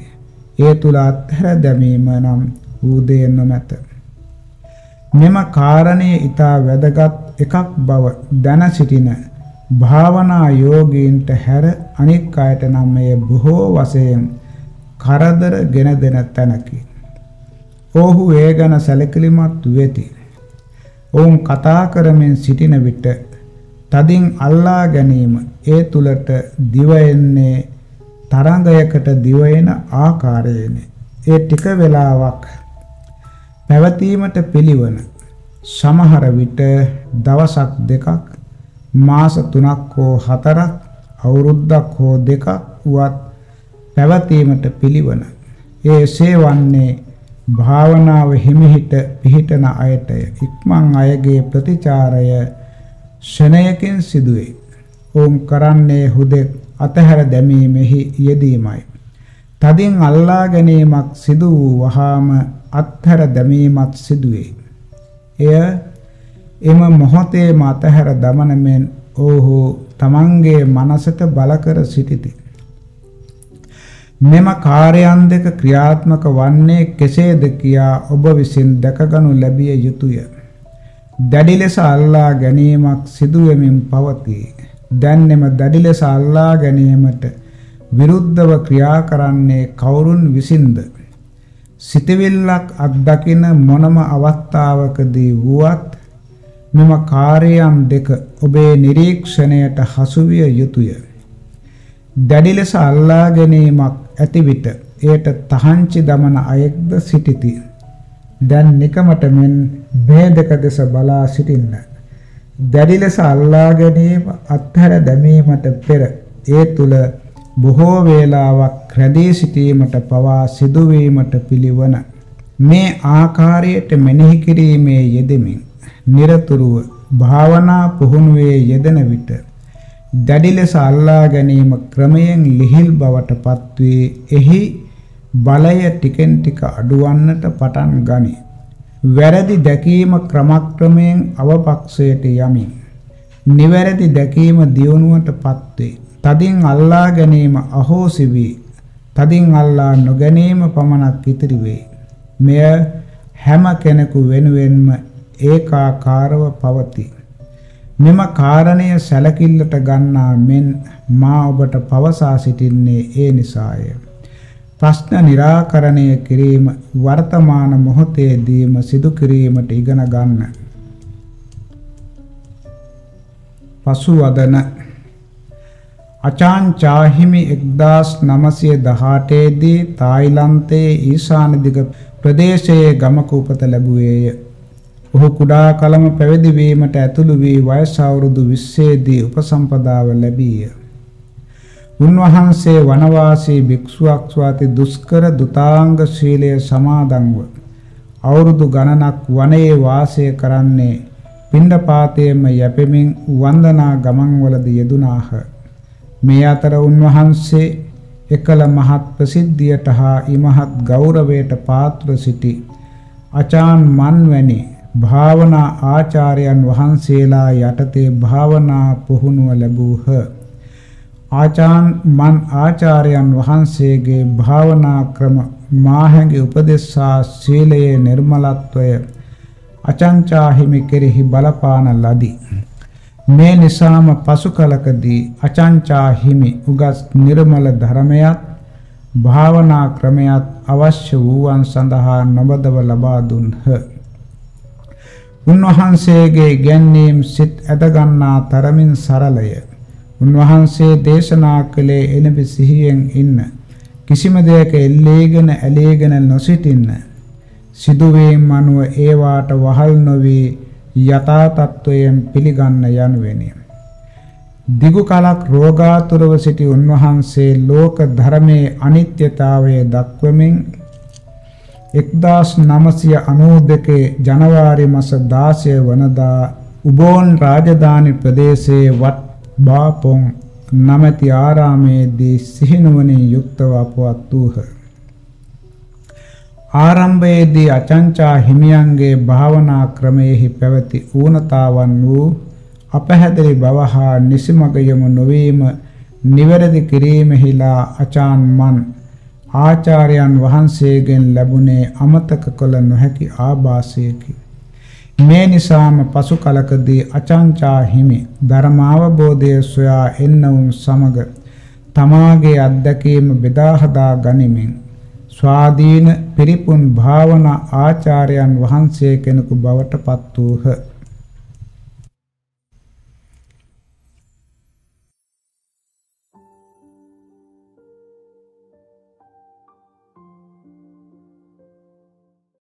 ඒ තුල අත්හැර දැමීම නම් වූ දෙය නොමැත. මෙම කාරණය ඊටා වැදගත් එකක් බව දැන සිටින භාවනා යෝගීන්ට හැර අනික් අයට නම් මෙය බොහෝ වශයෙන් කරදර ගෙන දෙන තැනකි. ඔහු ඒ ගැන සැලකිලිමත් වෙති. ඔවුන් කතා කරමින් සිටින විට තදින් අල්ලා ගැනීම ඒ තුලට දිවෙන්නේ තරංගයකට දිවෙන ආකාරයෙනි. ඒ ටික වෙලාවක් පැවතීමට පිළිවන සමහර විට දවසක් දෙකක් මාස 3ක් හෝ 4ක් අවුරුද්දක් හෝ දෙකක් වුවත් පැවතීමට පිළිවන ඒ වන්නේ භාවනාව හිමිහිට පිහිටන අයටය ඉක්මන් අයගේ ප්‍රතිචාරය ශනයකින් සිදුවේ. ඕම් කරන්නේ හුදෙක් අතහැර දැමීමෙහි යෙදීමයි. තදින් අල්ලා ගැනීමක් සිදු වූ වහාම අත්හැර දැමීමත් සිදුවේ. එය එම මොහොතේ මතහැර දමන මෙන් ඔහු තමන්ගේ මනසට බල කර සිටිති. මෙම කාර්යයන් දෙක ක්‍රියාත්මක වන්නේ කෙසේද කියා ඔබ විසින් දැකගනු ලැබිය යුතුය. දැඩි ලෙස අල්ලා ගැනීමක් සිදුවෙමින් පවතී. දැන් එම දැඩි ලෙස අල්ලා ගැනීමට විරුද්ධව ක්‍රියා කරන්නේ කවුරුන් විසින්ද? සිතවිල්ලක් අත්දකින මොනම අවස්ථාවකදී වුවත් මෙම කාර්යයන් දෙක ඔබේ නිරීක්ෂණයට හසුවිය යුතුය. දැඩි ලෙස අල්ලා ගැනීමක් ඇති විට එයට තහංචි දමන අයෙක්ද සිටිති. දැන් නිකමට මෙන් ભેදක දෙස බලා සිටින්න. දැඩි ලෙස අල්ලා ගැනීම අත්හැර දැමීමට පෙර ඒ තුල බොහෝ වේලාවක් රැඳී සිටීමට පවා සිදුවීමට පිළිවන මේ ආකාරයට මෙනෙහි කිරීමේ යෙදෙමින් নিরතුරුව භාවනා පුහුණුවේ යෙදෙන විට දැඩි ලෙස අල්ලා ගැනීම ක්‍රමයෙන් ලිහිල් බවට පත්වේ එහි බලය ටිකෙන් ටික අඩුවන්නට පටන් ගනී. වැරදි දැකීම ක්‍රමක්‍රමයෙන් අවපක්ෂයට යමින් නිවැරදි දැකීම දියුණුවට පත්වේ. තදින් අල්ලා ගැනීම අහෝසි වී තදින් අල්ලා නොගැනීම පමණක් ඉතිරි වේ. මෙය හැම කෙනෙකු වෙනුවෙන්ම ඒකාකාරව පවතී. මෙම කාරණය සැලකිල්ලට ගන්නා මෙන් මා ඔබට පවසා සිටින්නේ ඒ නිසාය. ප්‍රශ්න निराකරණය කිරීම වර්තමාන මොහොතේදීම සිදු කිරීමට ඉගෙන ගන්න. පසුවදන අචාන්චාහිමි 1918 දී තායිලන්තයේ ඊශාන දිග ප්‍රදේශයේ ගමක උපත ලැබුවේය. ඔහු කුඩා කලම පැවිදි වීමට ඇතුළු වී වයස අවුරුදු 20 දී උපසම්පදාව ලැබීය. උන්වහන්සේ වනවාසී භික්ෂුවක් ස්වාති දුෂ්කර දුතාංග ශීලයේ සමාදන්ව අවුරුදු ගණනක් වනයේ වාසය කරන්නේ පිණ්ඩපාතයේම යැපෙමින් වන්දනා ගමන්වලදී යෙදුනාහ. මේ අතර උන්වහන්සේ එකල මහත් ප්‍රසිද්ධියට හා ඉමහත් ගෞරවයට පාත්‍ර සිටි අචාන් මන්වැනි භාවනා ආචාර්යයන් වහන්සේලා යටතේ භාවනා පුහුණුව ලැබූහ. ආචාන් මන් ආචාර්යයන් වහන්සේගේ භාවනා ක්‍රම මාහැඟි උපදේශා සීලයේ නිර්මලත්වය අචංචා හිමි කෙරෙහි බලපාන ලදී. මේ නිසාම පසු කලකදී අචංචා හිමි උගස් නිර්මල ධර්මයක් භාවනා ක්‍රමයක් අවශ්‍ය වූවන් සඳහා නොබදව ලබා දුන්හ. උන්වහන්සේගේ ගැන්වීම් සිත් ඇදගන්නා තරමින් සරලය. උන්වහන්සේ දේශනා කළේ එළඹ සිහියෙන් ඉන්න. කිසිම දෙයක එල්ලේගෙන ඇලේගෙන නොසිටින්න. සිදුවීම් අනුව ඒවාට වහල් නොවී යථා තත්වයෙන් පිළිගන්න යනුවෙනි. දිගු කලක් රෝගාතුරව සිටි උන්වහන්සේ ලෝක ධර්මයේ අනිත්‍යතාවය දක්වමින් 1992 ජනවාරි මාස 16 වනදා උබෝන් රාජධානි ප්‍රදේශයේ වත් බාපොන් නමැති ආරාමේදී සිහිනුවණින් යුක්තව අපවත් වූහ. ආරම්භයේදී අචංචා හිමියන්ගේ භාවනා ක්‍රමයෙහි පැවති ඌනතාවන් වූ අපහැදරි බව හා නිසිමග යමු නොවීම නිවැරදි කිරීමෙහිලා අචාන් මන් ආචාර්යයන් වහන්සේගෙන් ලැබුණේ අමතක කළ නොහැකි ආభాසයකි. මේ නිසාම පසු කලකදී අචංචා හිමි ධර්මාවබෝධය සොයා එන්නවුන් සමග තමාගේ අත්දැකීම බෙදා හදා ගනිමින් ස්වාධීන පිරිපුන් භාවනා ආචාර්යයන් වහන්සේ කෙනෙකු බවට පත් වූහ.